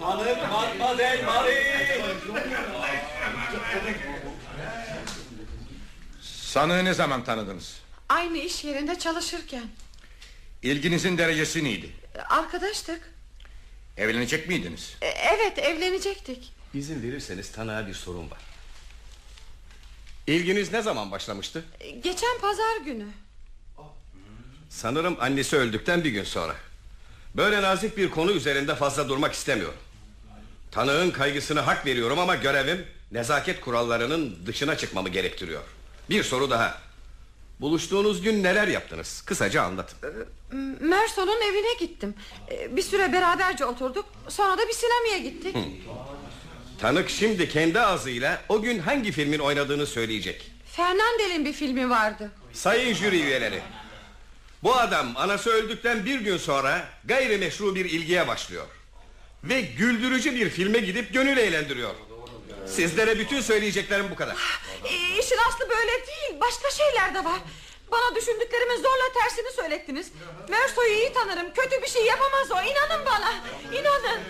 Tanık Mademoiselle Marie. Sanığı ne zaman tanıdınız? Aynı iş yerinde çalışırken İlginizin derecesi neydi? Arkadaştık Evlenecek miydiniz? E, Evet evlenecektik İzin verirseniz tanığa bir sorun var. İlginiz ne zaman başlamıştı? E, Geçen pazar günü Sanırım annesi öldükten bir gün sonra. Böyle nazik bir konu üzerinde fazla durmak istemiyorum. Tanığın kaygısını hak veriyorum ama görevim nezaket kurallarının dışına çıkmamı gerektiriyor. Bir soru daha. Buluştuğunuz gün neler yaptınız? Kısaca anlatın. Merson'un evine gittim E, Bir süre beraberce oturduk Sonra da bir sinemaya gittik Hı. Tanık şimdi kendi ağzıyla o gün hangi filmin oynadığını söyleyecek. Fernandel'in bir filmi vardı Sayın jüri üyeleri. Bu adam anası öldükten bir gün sonra gayrimeşru bir ilgiye başlıyor. Ve güldürücü bir filme gidip gönül eğlendiriyor. Sizlere bütün söyleyeceklerim bu kadar. e, İşin aslı böyle değil Başka şeyler de var Bana düşündüklerimin zorla tersini söylettiniz Merso'yu iyi tanırım Kötü bir şey yapamaz o İnanın bana İnanın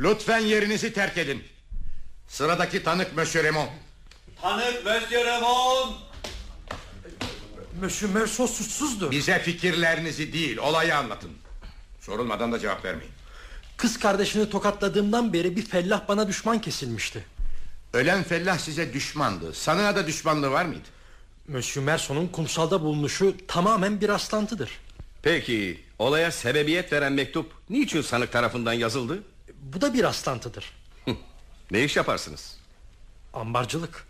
Lütfen yerinizi terk edin. Sıradaki tanık Monsieur Raymond. Tanık Monsieur Raymond. Monsieur Merso suçsuzdur. Bize fikirlerinizi değil olayı anlatın. Sorulmadan da cevap vermeyin. Kız kardeşini tokatladığımdan beri bir fellah bana düşman kesilmişti. Ölen fellah size düşmandı. Sanığa da düşmanlığı var mıydı? Monsieur Merson'un kumsalda bulunuşu tamamen bir rastlantıdır. Peki olaya sebebiyet veren mektup niçin sanık tarafından yazıldı? Bu da bir rastlantıdır. Ne iş yaparsınız? Ambarcılık.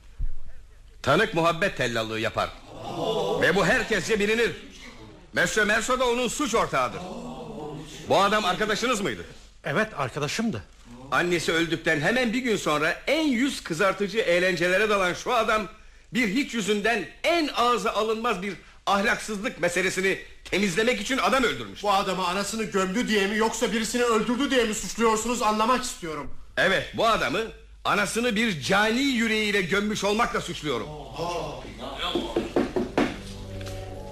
Tanık muhabbet tellallığı yapar. Ve bu herkesce bilinir. Monsieur Merso da onun suç ortağıdır. Bu adam arkadaşınız mıydı? Evet arkadaşımdı. Annesi öldükten hemen bir gün sonra en yüz kızartıcı eğlencelere dalan şu adam bir hiç yüzünden en ağza alınmaz bir ahlaksızlık meselesini temizlemek için adam öldürmüş. Bu adamı anasını gömdü diye mi yoksa birisini öldürdü diye mi suçluyorsunuz anlamak istiyorum. Evet bu adamı anasını bir cani yüreğiyle gömmüş olmakla suçluyorum.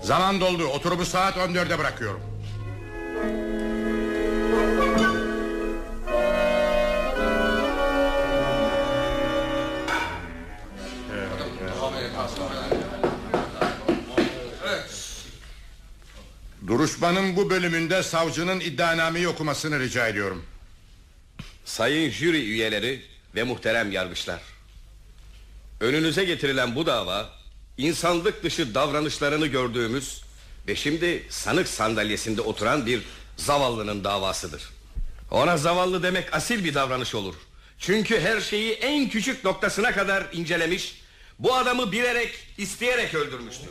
Zaman doldu. Oturumu saat 14'e bırakıyorum. Duruşmanın bu bölümünde savcının iddianameyi okumasını rica ediyorum. Sayın jüri üyeleri ve muhterem yargıçlar. Önünüze getirilen bu dava insanlık dışı davranışlarını gördüğümüz ve şimdi sanık sandalyesinde oturan bir zavallının davasıdır. Ona zavallı demek asil bir davranış olur. Çünkü her şeyi en küçük noktasına kadar incelemiş, bu adamı bilerek, isteyerek öldürmüştür.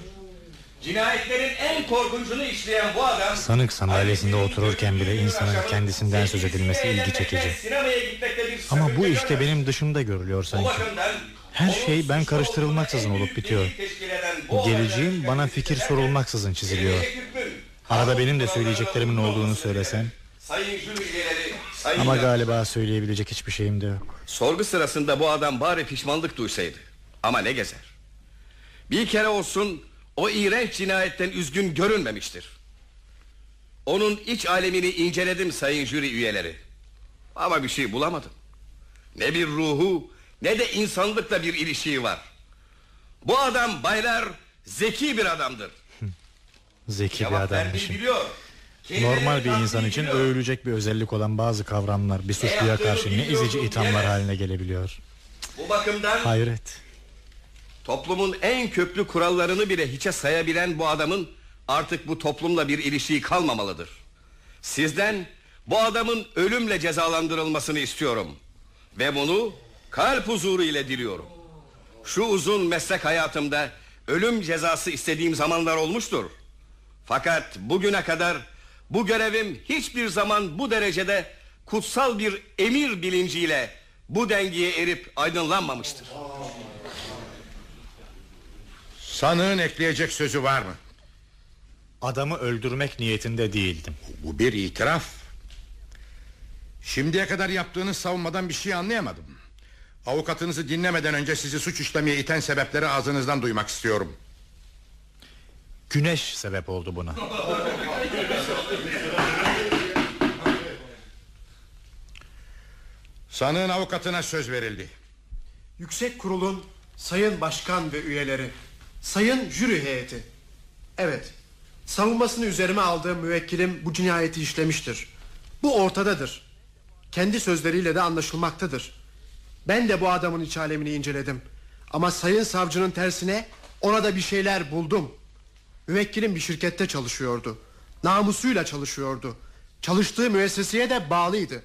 Cinayetlerin en korkuncunu işleyen bu adam Sanık sandalyesinde otururken bile insanın kendisinden söz edilmesi ilgi çekici. Ama bu işte benim dışımda görülüyor sanki. Her şey ben karıştırılmaksızın olup bitiyor. Geleceğim bana fikir sorulmaksızın çiziliyor. Arada benim de söyleyeceklerimin olduğunu söylesen. Ama galiba söyleyebilecek hiçbir şeyim de yok. Sorgu sırasında bu adam bari pişmanlık duysaydı. Ama ne gezer. Bir kere olsun o iğrenç cinayetten üzgün görünmemiştir. Onun iç alemini inceledim sayın jüri üyeleri. Ama bir şey bulamadım. Ne bir ruhu ne de insanlıkla bir ilişiği var. Bu adam baylar zeki bir adamdır. Zeki bir Cevap vermeyi adammışım. biliyor. Normal bir insan için övülecek bir özellik olan bazı kavramlar bir suçluya karşı ne ezici ithamlar haline gelebiliyor. Bu bakımdan Hayret. Toplumun en köklü kurallarını bile hiçe sayabilen bu adamın artık bu toplumla bir ilişiği kalmamalıdır. Sizden bu adamın ölümle cezalandırılmasını istiyorum. Ve bunu kalp huzuru ile diliyorum. Şu uzun meslek hayatımda ölüm cezası istediğim zamanlar olmuştur. Fakat bugüne kadar bu görevim hiçbir zaman bu derecede kutsal bir emir bilinciyle bu dengeye erip aydınlanmamıştır. Sanığın ekleyecek sözü var mı? Adamı öldürmek niyetinde değildim. Bu bir itiraf. Şimdiye kadar yaptığınız savunmadan bir şey anlayamadım. Avukatınızı dinlemeden önce sizi suç işlemeye iten sebepleri ağzınızdan duymak istiyorum. Güneş sebep oldu buna. Sanığın avukatına söz verildi. Yüksek kurulun sayın başkan ve üyeleri, sayın jüri heyeti. Evet, savunmasını üzerime aldığım müvekkilim bu cinayeti işlemiştir. Bu ortadadır. Kendi sözleriyle de anlaşılmaktadır. Ben de bu adamın iç alemini inceledim. Ama sayın savcının tersine ona da bir şeyler buldum. Müvekkilim bir şirkette çalışıyordu. Namusuyla çalışıyordu. Çalıştığı müesseseye de bağlıydı.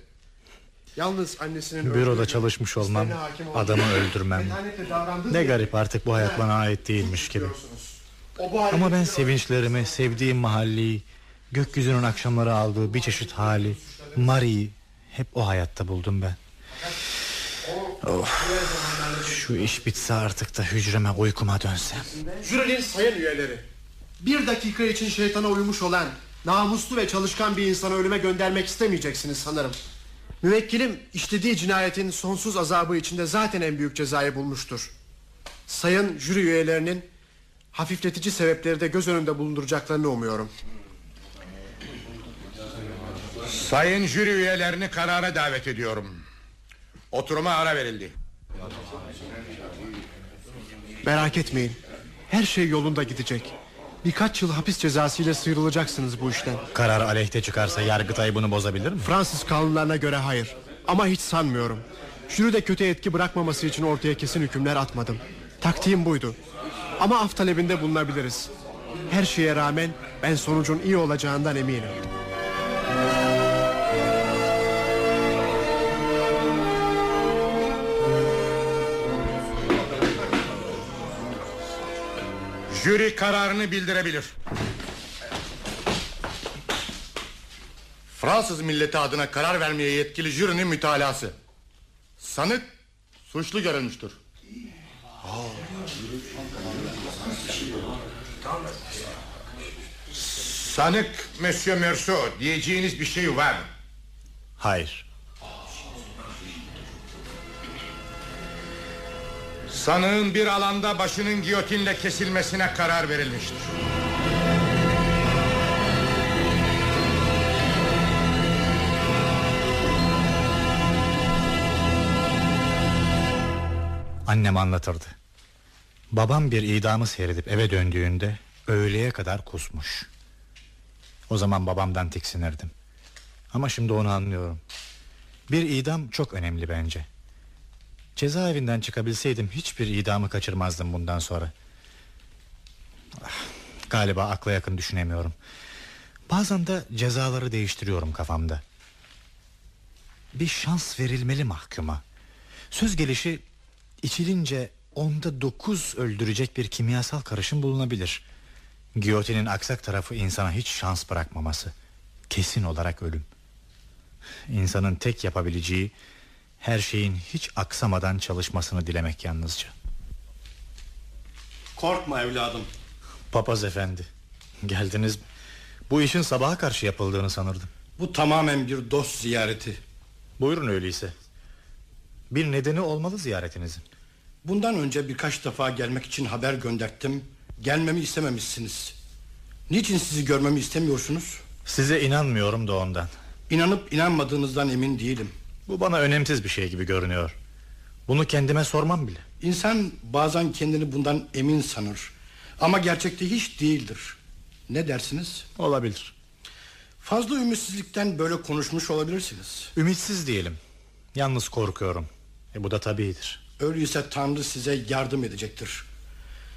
Yalnız annesinin Büroda çalışmış olmam, adamı öldürmem. Ne garip artık bu hayat bana ait değilmiş gibi. Ama ben sevinçlerimi, sevdiğim mahalleyi, gökyüzünün akşamları aldığı bir çeşit hali, Mari'yi hep o hayatta buldum ben. Of, şu iş bitse artık da hücreme uykuma dönsem. Jürinin sayın üyeleri Bir dakika için şeytana uymuş olan Namuslu ve çalışkan bir insanı ölüme göndermek istemeyeceksiniz sanırım Müvekkilim işlediği cinayetin sonsuz azabı içinde zaten en büyük cezayı bulmuştur Sayın jüri üyelerinin Hafifletici sebepleri de göz önünde bulunduracaklarını umuyorum Sayın jüri üyelerini karara davet ediyorum. Oturuma ara verildi. Merak etmeyin Her şey yolunda gidecek Birkaç yıl hapis cezası ile sıyrılacaksınız bu işten. Karar aleyhte çıkarsa Yargıtay bunu bozabilir mi? Fransız kanunlarına göre hayır. Ama hiç sanmıyorum. Jüride kötü etki bırakmaması için ortaya kesin hükümler atmadım. Taktiğim buydu. Ama af talebinde bulunabiliriz. Her şeye rağmen ben sonucun iyi olacağından eminim Jüri kararını bildirebilir. Fransız milleti adına karar vermeye yetkili jürinin mütalası. Sanık suçlu görülmüştür. Sanık Monsieur Merceau diyeceğiniz bir şey var mı? Hayır. Sanığın bir alanda başının giyotinle kesilmesine karar verilmiştir. Annem anlatırdı. Babam bir idamı seyredip eve döndüğünde öğleye kadar kusmuş. O zaman babamdan tiksinirdim. Ama şimdi onu anlıyorum. Bir idam çok önemli bence. Cezaevinden çıkabilseydim hiçbir idamı kaçırmazdım bundan sonra. Ah, Galiba akla yakın düşünemiyorum. Bazen de cezaları değiştiriyorum kafamda. Bir şans verilmeli mahkuma. Söz gelişi içilince onda dokuz öldürecek bir kimyasal karışım bulunabilir. Giyotinin aksak tarafı insana hiç şans bırakmaması. Kesin olarak ölüm. İnsanın tek yapabileceği her şeyin hiç aksamadan çalışmasını dilemek yalnızca. Korkma evladım. Papaz efendi geldiniz mi? Bu işin sabaha karşı yapıldığını sanırdım. Bu tamamen bir dost ziyareti. Buyurun öyleyse. Bir nedeni olmalı ziyaretinizin. Bundan önce birkaç defa gelmek için haber gönderttim. Gelmemi istememişsiniz. Niçin sizi görmemi istemiyorsunuz? Size inanmıyorum da ondan. İnanıp inanmadığınızdan emin değilim. Bu bana önemsiz bir şey gibi görünüyor. Bunu kendime sormam bile. İnsan bazen kendini bundan emin sanır. Ama gerçekte hiç değildir. Ne dersiniz? Olabilir. Fazla ümitsizlikten böyle konuşmuş olabilirsiniz. Ümitsiz diyelim. Yalnız korkuyorum. E bu da tabiidir. Öyleyse Tanrı size yardım edecektir.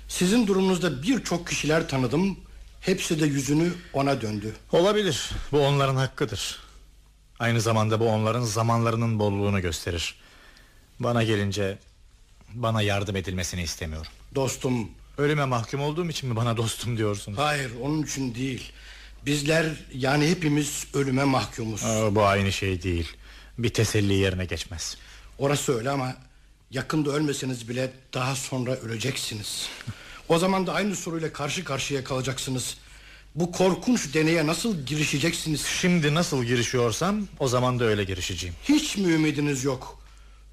Sizin durumunuzda birçok kişiler tanıdım. Hepsi de yüzünü ona döndü. Olabilir. Bu onların hakkıdır. Aynı zamanda bu onların zamanlarının bolluğunu gösterir. Bana gelince bana yardım edilmesini istemiyorum. Dostum. Ölüme mahkum olduğum için mi bana dostum diyorsunuz? Hayır onun için değil. Bizler yani hepimiz ölüme mahkumuz. Aa, bu aynı şey değil. Bir teselli yerine geçmez. Orası öyle ama yakında ölmeseniz bile daha sonra öleceksiniz. O zaman da aynı soruyla karşı karşıya kalacaksınız. Bu korkunç deneye nasıl girişeceksiniz? Şimdi nasıl girişiyorsam o zaman da öyle girişeceğim. Hiç mi ümidiniz yok?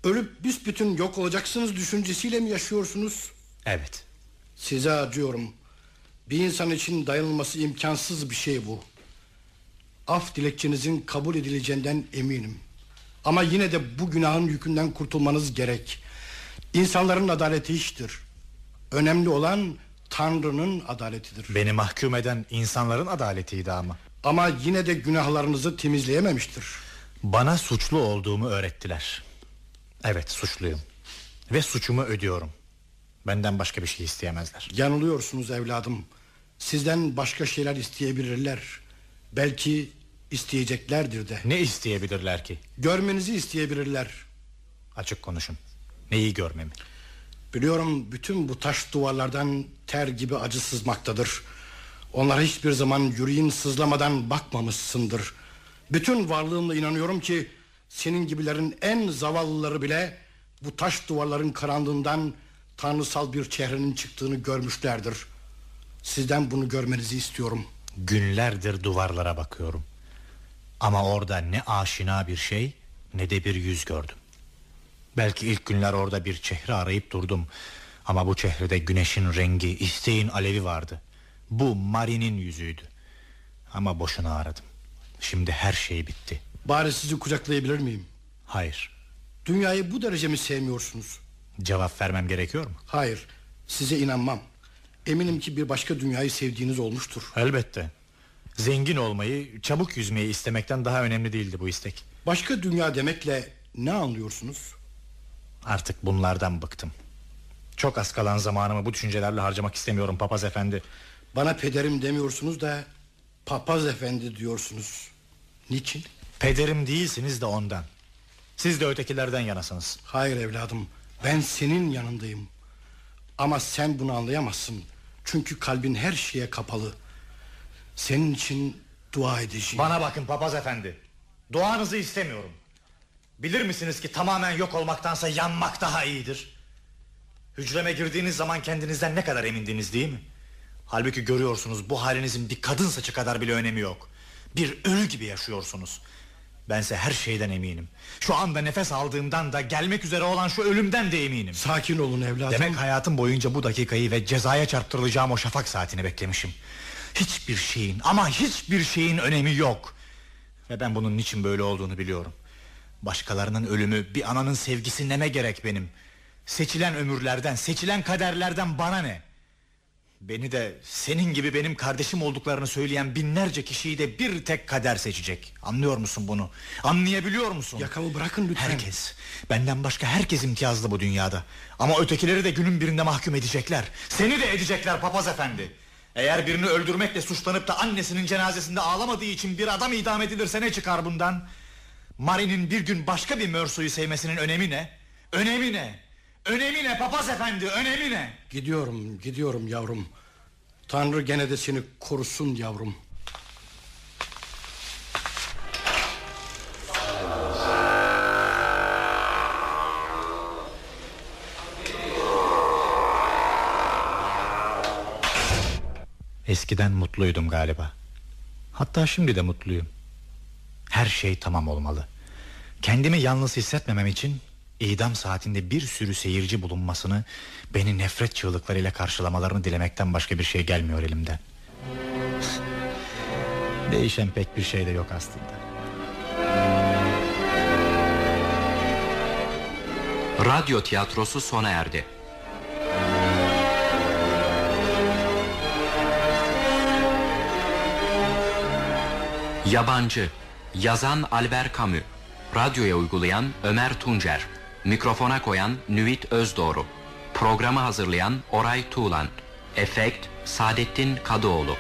Ölüp büsbütün yok olacaksınız düşüncesiyle mi yaşıyorsunuz? Evet. Size acıyorum. Bir insan için dayanılması imkansız bir şey bu. Af dilekçenizin kabul edileceğinden eminim. Ama yine de bu günahın yükünden kurtulmanız gerek. İnsanların adaleti iştir. Önemli olan Tanrı'nın adaletidir. Beni mahkum eden insanların adaletiydi ama. Ama yine de günahlarınızı temizleyememiştir. Bana suçlu olduğumu öğrettiler. Evet suçluyum. Ve suçumu ödüyorum. Benden başka bir şey isteyemezler. Yanılıyorsunuz evladım. Sizden başka şeyler isteyebilirler. Belki isteyeceklerdir de. Ne isteyebilirler ki? Görmenizi isteyebilirler. Açık konuşun. Neyi görmemi? Biliyorum bütün bu taş duvarlardan ter gibi acı sızmaktadır. Onlara hiçbir zaman yüreğin sızlamadan bakmamışsındır. Bütün varlığımla inanıyorum ki senin gibilerin en zavallıları bile bu taş duvarların karanlığından tanrısal bir çehrenin çıktığını görmüşlerdir. Sizden bunu görmenizi istiyorum. Günlerdir duvarlara bakıyorum. Ama orada ne aşina bir şey ne de bir yüz gördüm. Belki ilk günler orada bir çehre arayıp durdum. Ama bu çehrede güneşin rengi, isteğin alevi vardı. Bu Mari'nin yüzüydü. Ama boşuna aradım. Şimdi her şey bitti. Bari sizi kucaklayabilir miyim? Hayır. Dünyayı bu derece mi sevmiyorsunuz? Cevap vermem gerekiyor mu? Hayır. Size inanmam. Eminim ki bir başka dünyayı sevdiğiniz olmuştur. Elbette. Zengin olmayı, çabuk yüzmeyi istemekten daha önemli değildi bu istek. Başka dünya demekle ne anlıyorsunuz? Artık bunlardan bıktım. Çok az kalan zamanımı bu düşüncelerle harcamak istemiyorum papaz efendi. Bana pederim demiyorsunuz da papaz efendi diyorsunuz. Niçin? Pederim değilsiniz de ondan. Siz de ötekilerden yanasınız. Hayır evladım. Ben senin yanındayım. Ama sen bunu anlayamazsın. Çünkü kalbin her şeye kapalı. Senin için dua edeceğim. Bana bakın papaz efendi. Doğanızı istemiyorum. Bilir misiniz ki tamamen yok olmaktansa yanmak daha iyidir. Hücreme girdiğiniz zaman kendinizden ne kadar emindiniz değil mi? Halbuki görüyorsunuz bu halinizin bir kadın saçı kadar bile önemi yok. Bir ölü gibi yaşıyorsunuz. Bense her şeyden eminim. Şu anda nefes aldığımdan da gelmek üzere olan şu ölümden de eminim. Sakin olun evladım. Demek hayatım boyunca bu dakikayı ve cezaya çarptırılacağım o şafak saatini beklemişim. Hiçbir şeyin ama hiçbir şeyin önemi yok. Ve ben bunun niçin böyle olduğunu biliyorum. Başkalarının ölümü bir ananın sevgisi neme gerek benim. Seçilen ömürlerden, seçilen kaderlerden bana ne? Beni de senin gibi benim kardeşim olduklarını söyleyen binlerce kişiyi de bir tek kader seçecek. Anlıyor musun bunu? Anlayabiliyor musun? Yakamı bırakın lütfen. Herkes, benden başka herkes imtiyazlı bu dünyada. Ama ötekileri de günün birinde mahkum edecekler. Seni de edecekler papaz efendi. Eğer birini öldürmekle suçlanıp da annesinin cenazesinde ağlamadığı için bir adam idam edilirse ne çıkar bundan? Mari'nin bir gün başka bir Mörso'yu sevmesinin önemi ne? Önemi ne? Önemi ne papaz efendi önemi ne? Gidiyorum gidiyorum yavrum. Tanrı gene de seni korusun yavrum. Eskiden mutluydum galiba. Hatta şimdi de mutluyum. Her şey tamam olmalı. Kendimi yalnız hissetmemem için idam saatinde bir sürü seyirci bulunmasını, beni nefret çığlıklarıyla karşılamalarını dilemekten başka bir şey gelmiyor elimden. Değişen pek bir şey de yok aslında. Radyo tiyatrosu sona erdi. Yabancı Yazan Albert Camus Radyoya uygulayan Ömer Tuncer. Mikrofona koyan Nüvit Özdoğru Programı hazırlayan Oray Tuğlan. Efekt Saadettin Kadıoğlu.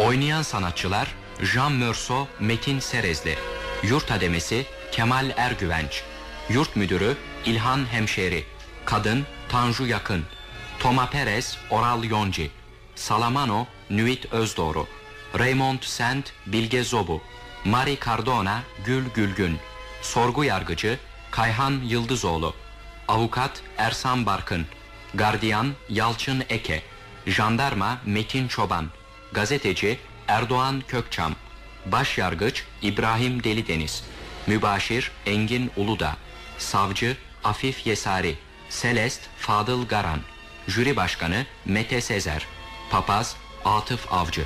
Oynayan sanatçılar Jean Mörso, Metin Serezli. Yurt Hademesi Kemal Ergüvenç. Yurt Müdürü İlhan Hemşeri. Kadın Tanju Yakın Toma Perez Oral Yonci Salamano Nüvit Özdoğru Raymond Sent Bilge Zobu Mari Cardona Gül Gülgün Sorgu Yargıcı Kayhan Yıldızoğlu Avukat Ersan Barkın Gardiyan Yalçın Eke Jandarma Metin Çoban Gazeteci Erdoğan Kökçam Başyargıç İbrahim Delideniz Mübaşir Engin Uludağ Savcı Afif Yesari Selest Fadıl Garan. Jüri Başkanı Mete Sezer. Papaz Atıf Avcı